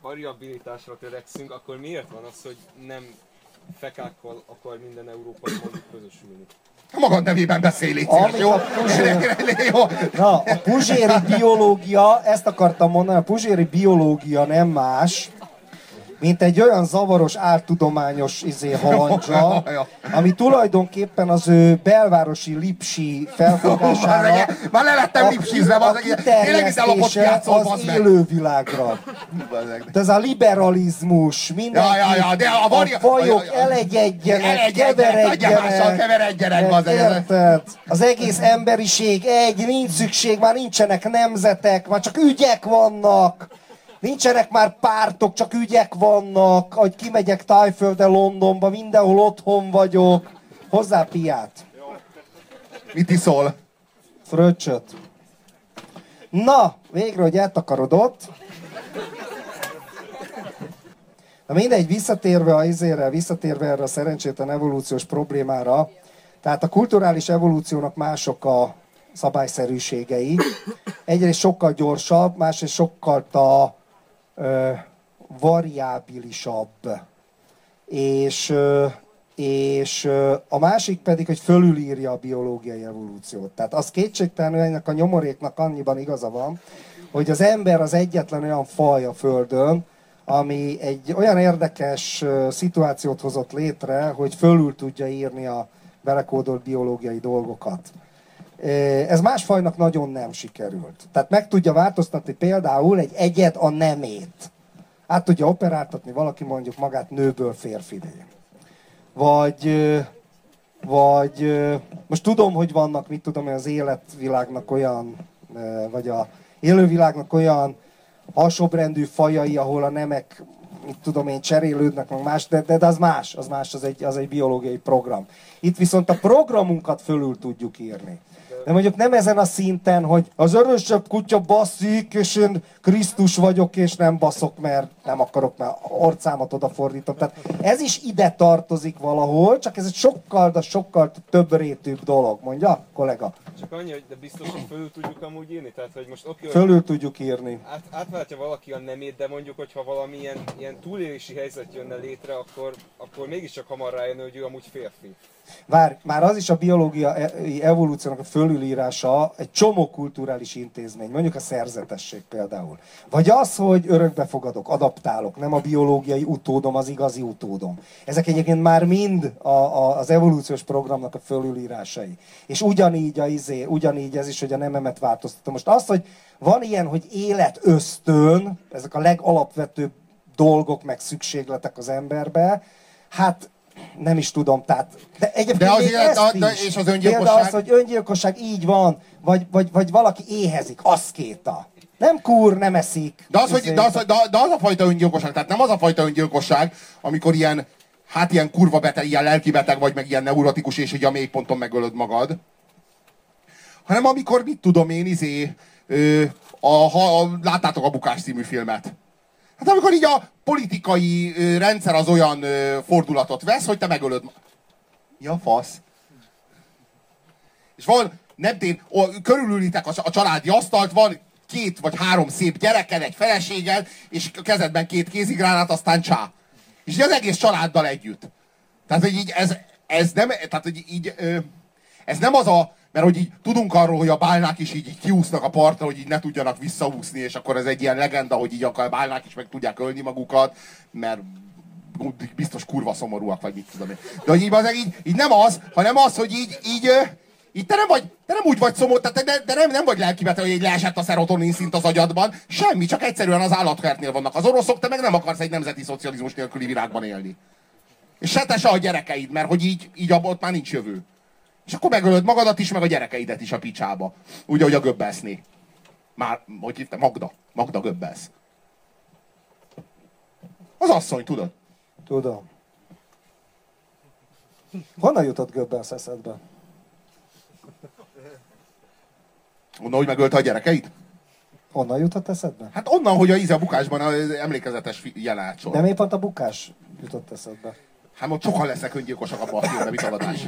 variabilitásra törekszünk, akkor miért van az, hogy nem fekákkal akar minden európai mondjuk közösülni? Magad nevében beszélj, légy szíves, Amit jó? a Puzsér- Jó. Na, a puzséri biológia, ezt akartam mondani, a puzséri biológia nem más, mint egy olyan zavaros áltudományos izé halandzsa, ami tulajdonképpen az ő belvárosi lipsi felfogására Már le lettem a- lipsízve, a bazd meg, tényleg ide lapot kiterjesztése játszol, az meg. élővilágra. De ez a liberalizmus, mindenki, Ja, ja, ja, de a vari- fajok ja, ja. elegyedjenek, keveredjenek, bazd meg. Érted? Az egész emberiség egy, nincs szükség, már nincsenek nemzetek, már csak ügyek vannak. Nincsenek már pártok, csak ügyek vannak. Ahogy kimegyek Tájföldre, Londonba, mindenhol otthon vagyok. Hozzá piát. Mit iszol? Fröccsöt. Na, végre, hogy eltakarodott. Na mindegy, visszatérve a izére, visszatérve erre a szerencsétlen evolúciós problémára, tehát a kulturális evolúciónak mások a szabályszerűségei. Egyrészt sokkal gyorsabb, másrészt sokkal a, variábilisabb. És, és a másik pedig, hogy fölülírja a biológiai evolúciót. Tehát az kétségtelenül ennek a nyomoréknak annyiban igaza van, hogy az ember az egyetlen olyan faj a Földön, ami egy olyan érdekes szituációt hozott létre, hogy fölül tudja írni a belekódolt biológiai dolgokat. Ez más fajnak nagyon nem sikerült. Tehát meg tudja változtatni például egy egyed a nemét. Át tudja operáltatni valaki mondjuk magát nőből férfidé. Vagy, vagy most tudom, hogy vannak, mit tudom, az életvilágnak olyan, vagy a élővilágnak olyan alsóbrendű fajai, ahol a nemek, mit tudom én, cserélődnek, meg más, de, de, de az más, az más, az egy, az egy biológiai program. Itt viszont a programunkat fölül tudjuk írni. De mondjuk nem ezen a szinten, hogy az örösebb kutya basszik, és én Krisztus vagyok, és nem baszok, mert nem akarok, mert orcámat odafordítom. Tehát ez is ide tartozik valahol, csak ez egy sokkal, de sokkal több rétűbb dolog, mondja kollega. Csak annyi, hogy de biztos, hogy fölül tudjuk amúgy írni? Tehát, hogy most oké, hogy Fölül tudjuk írni. át, átváltja valaki a nemét, de mondjuk, hogyha valamilyen ilyen túlélési helyzet jönne létre, akkor, akkor mégiscsak hamar rájön, hogy ő amúgy férfi. Vár, már az is a biológiai evolúciónak a fölülírása egy csomó kulturális intézmény, mondjuk a szerzetesség például. Vagy az, hogy örökbefogadok, adaptálok, nem a biológiai utódom, az igazi utódom. Ezek egyébként már mind a, a, az evolúciós programnak a fölülírásai. És ugyanígy, a izé, ugyanígy ez is, hogy a nememet változtatom. Most az, hogy van ilyen, hogy élet ösztön, ezek a legalapvetőbb dolgok, meg szükségletek az emberbe, hát nem is tudom, tehát... De egyébként De az még élet- ezt de- is. és az Például öngyilkosság? az, hogy öngyilkosság így van, vagy, vagy, vagy valaki éhezik, aszkéta. Nem kúr, nem eszik. De az, hogy, de, az, de, de az a fajta öngyilkosság, tehát nem az a fajta öngyilkosság, amikor ilyen, hát ilyen kurva beteg, ilyen lelkibeteg vagy, meg ilyen neurotikus, és így a mélyponton megölöd magad. Hanem amikor, mit tudom én, izé, ö, a, ha, a, láttátok a Bukás című filmet. Hát amikor így a politikai rendszer az olyan fordulatot vesz, hogy te megölöd Mi a fasz? És van, nem tény, körülülitek a, a családi asztalt, van két vagy három szép gyereked, egy feleséged, és a kezedben két kézigránát, aztán csá. És az egész családdal együtt. Tehát, hogy így ez, ez nem, tehát, hogy így, ez nem az a, mert hogy így tudunk arról, hogy a bálnák is így, így kiúsznak a partra, hogy így ne tudjanak visszaúszni, és akkor ez egy ilyen legenda, hogy így a bálnák is meg tudják ölni magukat, mert biztos kurva szomorúak, vagy mit tudom én. De hogy így, az, így, így nem az, hanem az, hogy így, így, így te nem vagy, te nem úgy vagy szomorú, tehát te, de nem, nem vagy lelkibeteg, hogy így leesett a szerotonin szint az agyadban. Semmi, csak egyszerűen az állatkertnél vannak az oroszok, te meg nem akarsz egy nemzeti szocializmus nélküli világban élni. És se te se a gyerekeid, mert hogy így, így abban ott már nincs jövő. És akkor megölöd magadat is, meg a gyerekeidet is a picsába. Úgy, ahogy a göbbelszné. Már, hogy hívta? Magda. Magda göbbelsz. Az asszony, tudod? Tudom. Honnan jutott Göbbels eszedbe? Onnan, hogy megölte a gyerekeit? Honnan jutott eszedbe? Hát onnan, hogy a íze a bukásban az emlékezetes jelenet sor. De miért pont a bukás jutott eszedbe? Hát ott sokan lesznek öngyilkosak abban a filmben, vitaladás.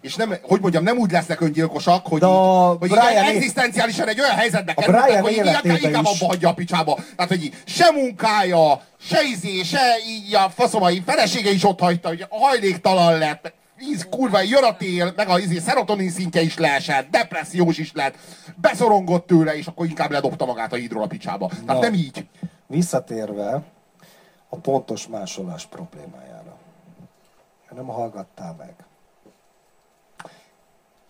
És nem, hogy mondjam, nem úgy lesznek öngyilkosak, hogy, De a így, hogy Brian így egzisztenciálisan egy olyan helyzetbe Brian hogy így inkább, abba hagyja a picsába. Tehát, hogy így se munkája, se izé, se így a faszomai felesége is ott hagyta, hogy hajléktalan lett, íz, kurva, jön a tél, meg a izé, szerotonin szintje is leesett, depressziós is lett, beszorongott tőle, és akkor inkább ledobta magát a hídról a picsába. Tehát Na. nem így. Visszatérve a pontos másolás problémájára. Nem hallgattál meg.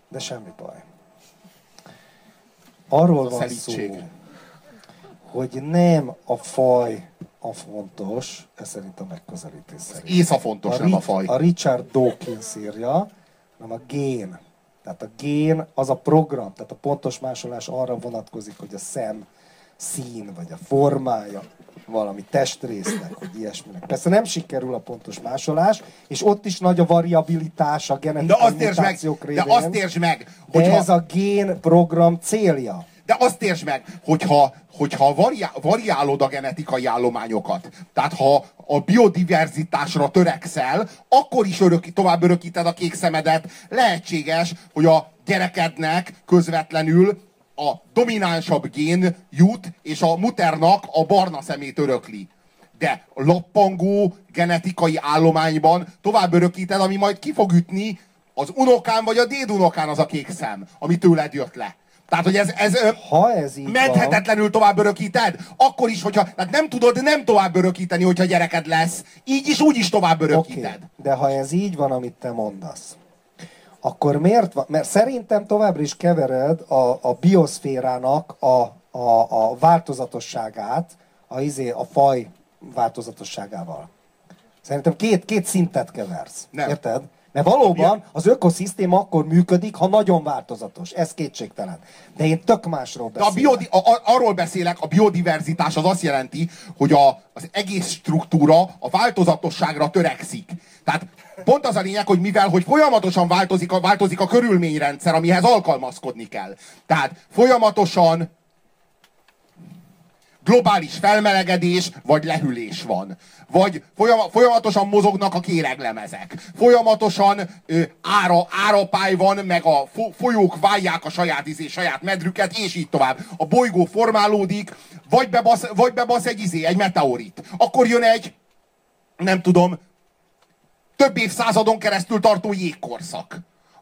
De semmi baj. Arról a van szó, hogy nem a faj a fontos, ez szerint a megközelítés szerint. Észa fontos, nem a faj. A Richard Dawkins írja, hanem a gén. Tehát a gén az a program, tehát a pontos másolás arra vonatkozik, hogy a szem szín, vagy a formája valami testrésznek, vagy ilyesminek. Persze nem sikerül a pontos másolás, és ott is nagy a variabilitás a De genetikai azt értsd meg, mutációk de révén. azt értsd meg, de hogyha... ez a gén program célja. De azt értsd meg, hogyha, hogyha variá, variálod a genetikai állományokat, tehát ha a biodiverzitásra törekszel, akkor is örök, tovább örökíted a kék szemedet. Lehetséges, hogy a gyerekednek közvetlenül a dominánsabb gén jut, és a muternak a barna szemét örökli. de lappangó genetikai állományban tovább örökíted, ami majd ki fog ütni az unokán vagy a dédunokán az a kék szem, ami tőled jött le. Tehát, hogy ez, ez Ha ez így menthetetlenül tovább örökíted, akkor is, hogyha tehát nem tudod nem tovább örökíteni, hogyha gyereked lesz. Így is, úgy is tovább van, örökíted. okay, de ha ez így van, amit te mondasz, akkor miért van? Mert szerintem továbbra is kevered a, a bioszférának a, a, a változatosságát, a, izé, a faj változatosságával. Szerintem két, két szintet keversz. Nem. Érted? Mert valóban az ökoszisztéma akkor működik, ha nagyon változatos. Ez kétségtelen. De én tök másról De a beszélek. biodi, a, a, arról beszélek, a biodiverzitás az azt jelenti, hogy a, az egész struktúra a változatosságra törekszik. Tehát pont az a lényeg, hogy mivel hogy folyamatosan változik a, változik a körülményrendszer, amihez alkalmazkodni kell. Tehát folyamatosan globális felmelegedés vagy lehűlés van. Vagy folyam- folyamatosan mozognak a kéreglemezek. Folyamatosan ö, ára, árapály van, meg a fo- folyók válják a saját izé, saját medrüket, és így tovább. A bolygó formálódik, vagy bebasz, vagy bebasz egy izé, egy meteorit. Akkor jön egy, nem tudom, több évszázadon keresztül tartó jégkorszak.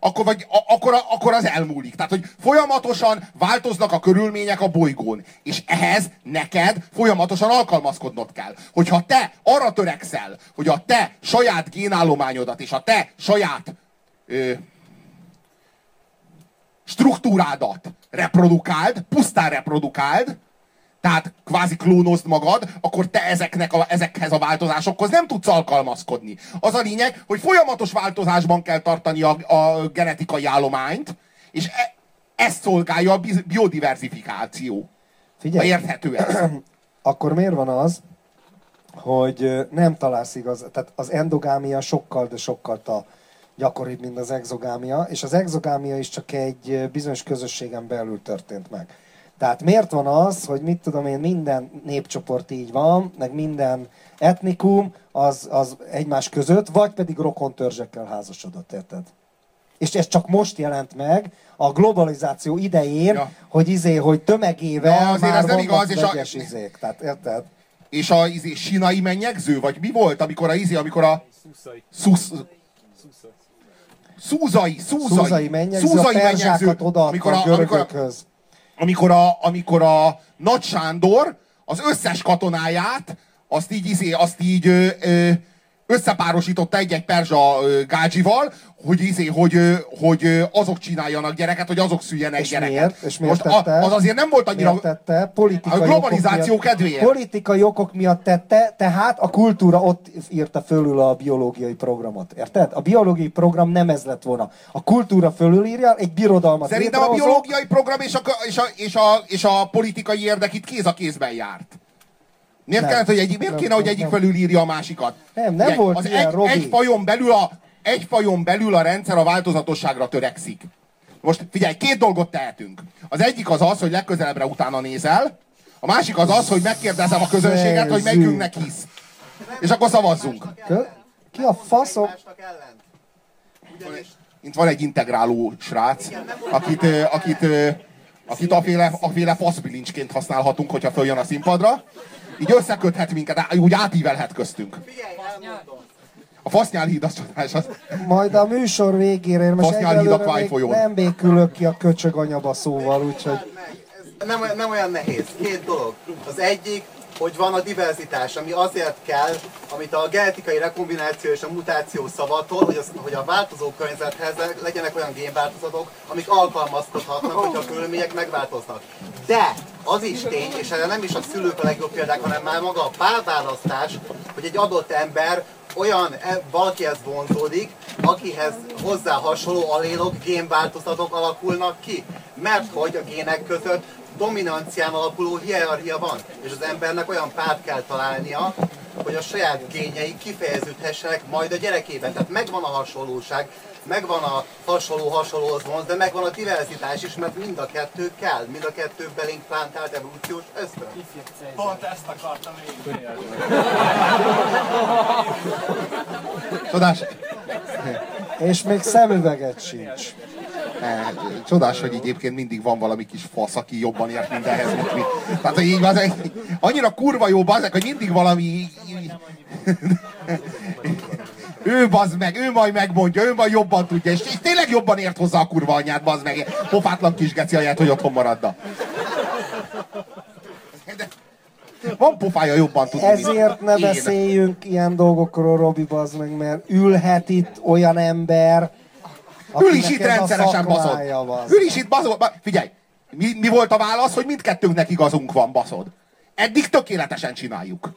Akkor, vagy, a, akkor, a- akkor az elmúlik. Tehát, hogy folyamatosan változnak a körülmények a bolygón. És ehhez neked folyamatosan alkalmazkodnod kell. Hogyha te arra törekszel, hogy a te saját génállományodat és a te saját ö, struktúrádat reprodukáld, pusztán reprodukáld, tehát kvázi klónozd magad, akkor te ezeknek a, ezekhez a változásokhoz nem tudsz alkalmazkodni. Az a lényeg, hogy folyamatos változásban kell tartani a, a genetikai állományt, és e, ezt szolgálja a biodiverzifikáció. Figyelj, érthető ez. akkor miért van az, hogy nem találsz igaz, tehát az endogámia sokkal, de sokkal a gyakoribb, mint az exogámia, és az exogámia is csak egy bizonyos közösségen belül történt meg. Tehát miért van az, hogy mit tudom én, minden népcsoport így van, meg minden etnikum az, az egymás között, vagy pedig rokontörzsekkel házasodott, érted? És ez csak most jelent meg a globalizáció idején, Ja. hogy izé, hogy tömegével Na, azért már ez nem igaz, és a- izék. Tehát érted? És a izé, sinai mennyegző, vagy mi volt, amikor a izé, amikor a Szuszai. szusz, Szuszai. szúzai, szúzai, Szúzai mennyegző, a szúzai perzsákat odaadta amikor a a, amikor, a, görögökhöz. Amikor, a, amikor a Nagy Sándor az összes katonáját, azt így, izé, azt így ö, ö, összepárosította egy-egy perzsa ö, gácsival, hogy, izé, hogy, hogy azok csináljanak gyereket, hogy azok szüljenek És gyereket. miért? És miért Most tette? az azért nem volt annyira... Tette? Politikai A globalizáció miatt, kedvéért. Politikai okok miatt tette, tehát a kultúra ott írta fölül a biológiai programot. Érted? A biológiai program nem ez lett volna. A kultúra fölülírja, egy birodalmat Szerintem a biológiai program és a, és, a, és, a, és a politikai érdek itt kéz a kézben járt. Miért, Nem. kellett, hogy egyik, miért Nem, kéne, hogy egyik nem. felülírja a másikat? Nem, nem Ugye, volt az ilyen, egy, Robi. egy fajon belül a egy fajon belül a rendszer a változatosságra törekszik. Most figyelj, két dolgot tehetünk. Az egyik az az, hogy legközelebbre utána nézel, a másik az az, hogy megkérdezem a közönséget, hogy melyikünknek hisz. És akkor szavazzunk. Ki a faszom? Ugyanis Itt van egy integráló srác, akit, akit, akit aféle, aféle faszbilincsként használhatunk, hogyha följön a színpadra. Így összeköthet minket, úgy átívelhet köztünk. figyelj, elmondom. A fasznyálhíd az csodás, az, Majd a műsor végére, én most Fasznyál híd a egyelőre még nem békülök ki a köcsög anyaba szóval, úgyhogy... Nem, nem olyan nehéz. Két dolog. Az egyik, hogy van a diverzitás, ami azért kell, amit a genetikai rekombináció és a mutáció szavatol, hogy, az, hogy a változó környezethez legyenek olyan génváltozatok, amik alkalmazkodhatnak, hogyha a körülmények megváltoznak. De az is tény, és erre nem is a szülők a legjobb példák, hanem már maga a párválasztás, hogy egy adott ember olyan e- valakihez vonzódik, akihez hozzá hasonló alélok, génváltozatok alakulnak ki. Mert hogy a gének között dominancián alapuló hierarchia van, és az embernek olyan párt kell találnia, hogy a saját gényei kifejeződhessenek majd a gyerekében. Tehát megvan a hasonlóság, megvan a hasonló hasonlóhoz vonz, de megvan a diverzitás is, mert mind a kettő kell, mind a kettő belénk plántált evolúciós ösztön. Pont ezt akartam én. csodás, És még szemüveget sincs. Csodás, hogy egyébként mindig van valami kis fasz, aki jobban ért mindenhez, mint mi. Tehát, hogy így van, annyira kurva jó bazek, hogy mindig valami ő bazd meg, ő majd megmondja, ő majd jobban tudja, és, és tényleg jobban ért hozzá a kurva anyját, bazd meg. Pofátlan kis geci ahelyett, hogy otthon maradna. De van pofája jobban tudni. Ezért ne én. beszéljünk ilyen dolgokról, Robi, bazd meg, mert ülhet itt olyan ember, Ül is itt rendszeresen, baszod. Ül is itt, baszod. Ba- Figyelj, mi, mi volt a válasz, hogy mindkettőnknek igazunk van, baszod. Eddig tökéletesen csináljuk.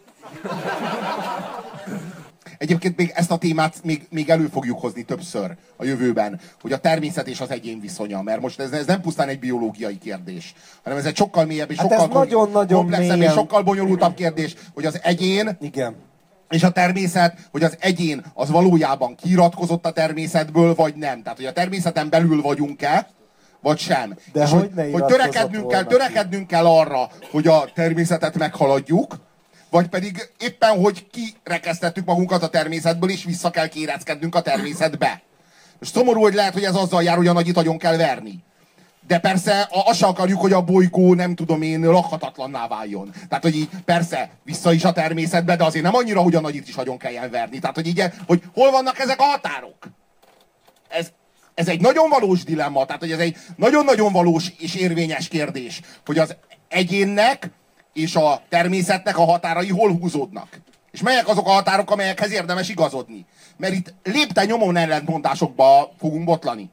Egyébként még ezt a témát még, még elő fogjuk hozni többször a jövőben, hogy a természet és az egyén viszonya, mert most ez, ez nem pusztán egy biológiai kérdés, hanem ez egy sokkal mélyebb és Hát sokkal komplexebb és sokkal bonyolultabb kérdés, hogy az egyén Igen. És a természet, hogy az egyén az valójában kiiratkozott a természetből, vagy nem. Tehát, hogy a természeten belül vagyunk-e, vagy sem. De és hogy hogy, hogy törekednünk kell, ki? törekednünk kell arra, hogy a természetet meghaladjuk, vagy pedig éppen, hogy kirekesztettük magunkat a természetből, és vissza kell kéreckednünk a természetbe. És szomorú, hogy lehet, hogy ez azzal jár, hogy a nagyit agyon kell verni. De persze azt se akarjuk, hogy a bolygó, nem tudom én, lakhatatlanná váljon. Tehát, hogy így persze vissza is a természetbe, de azért nem annyira, hogy a nagyit is agyon kelljen verni. Tehát, hogy így, hogy hol vannak ezek a határok? Ez, ez egy nagyon valós dilemma, tehát, hogy ez egy nagyon-nagyon valós és érvényes kérdés, hogy az egyénnek és a természetnek a határai hol húzódnak. És melyek azok a határok, amelyekhez érdemes igazodni. Mert itt lépten nyomon ellentmondásokba fogunk botlani.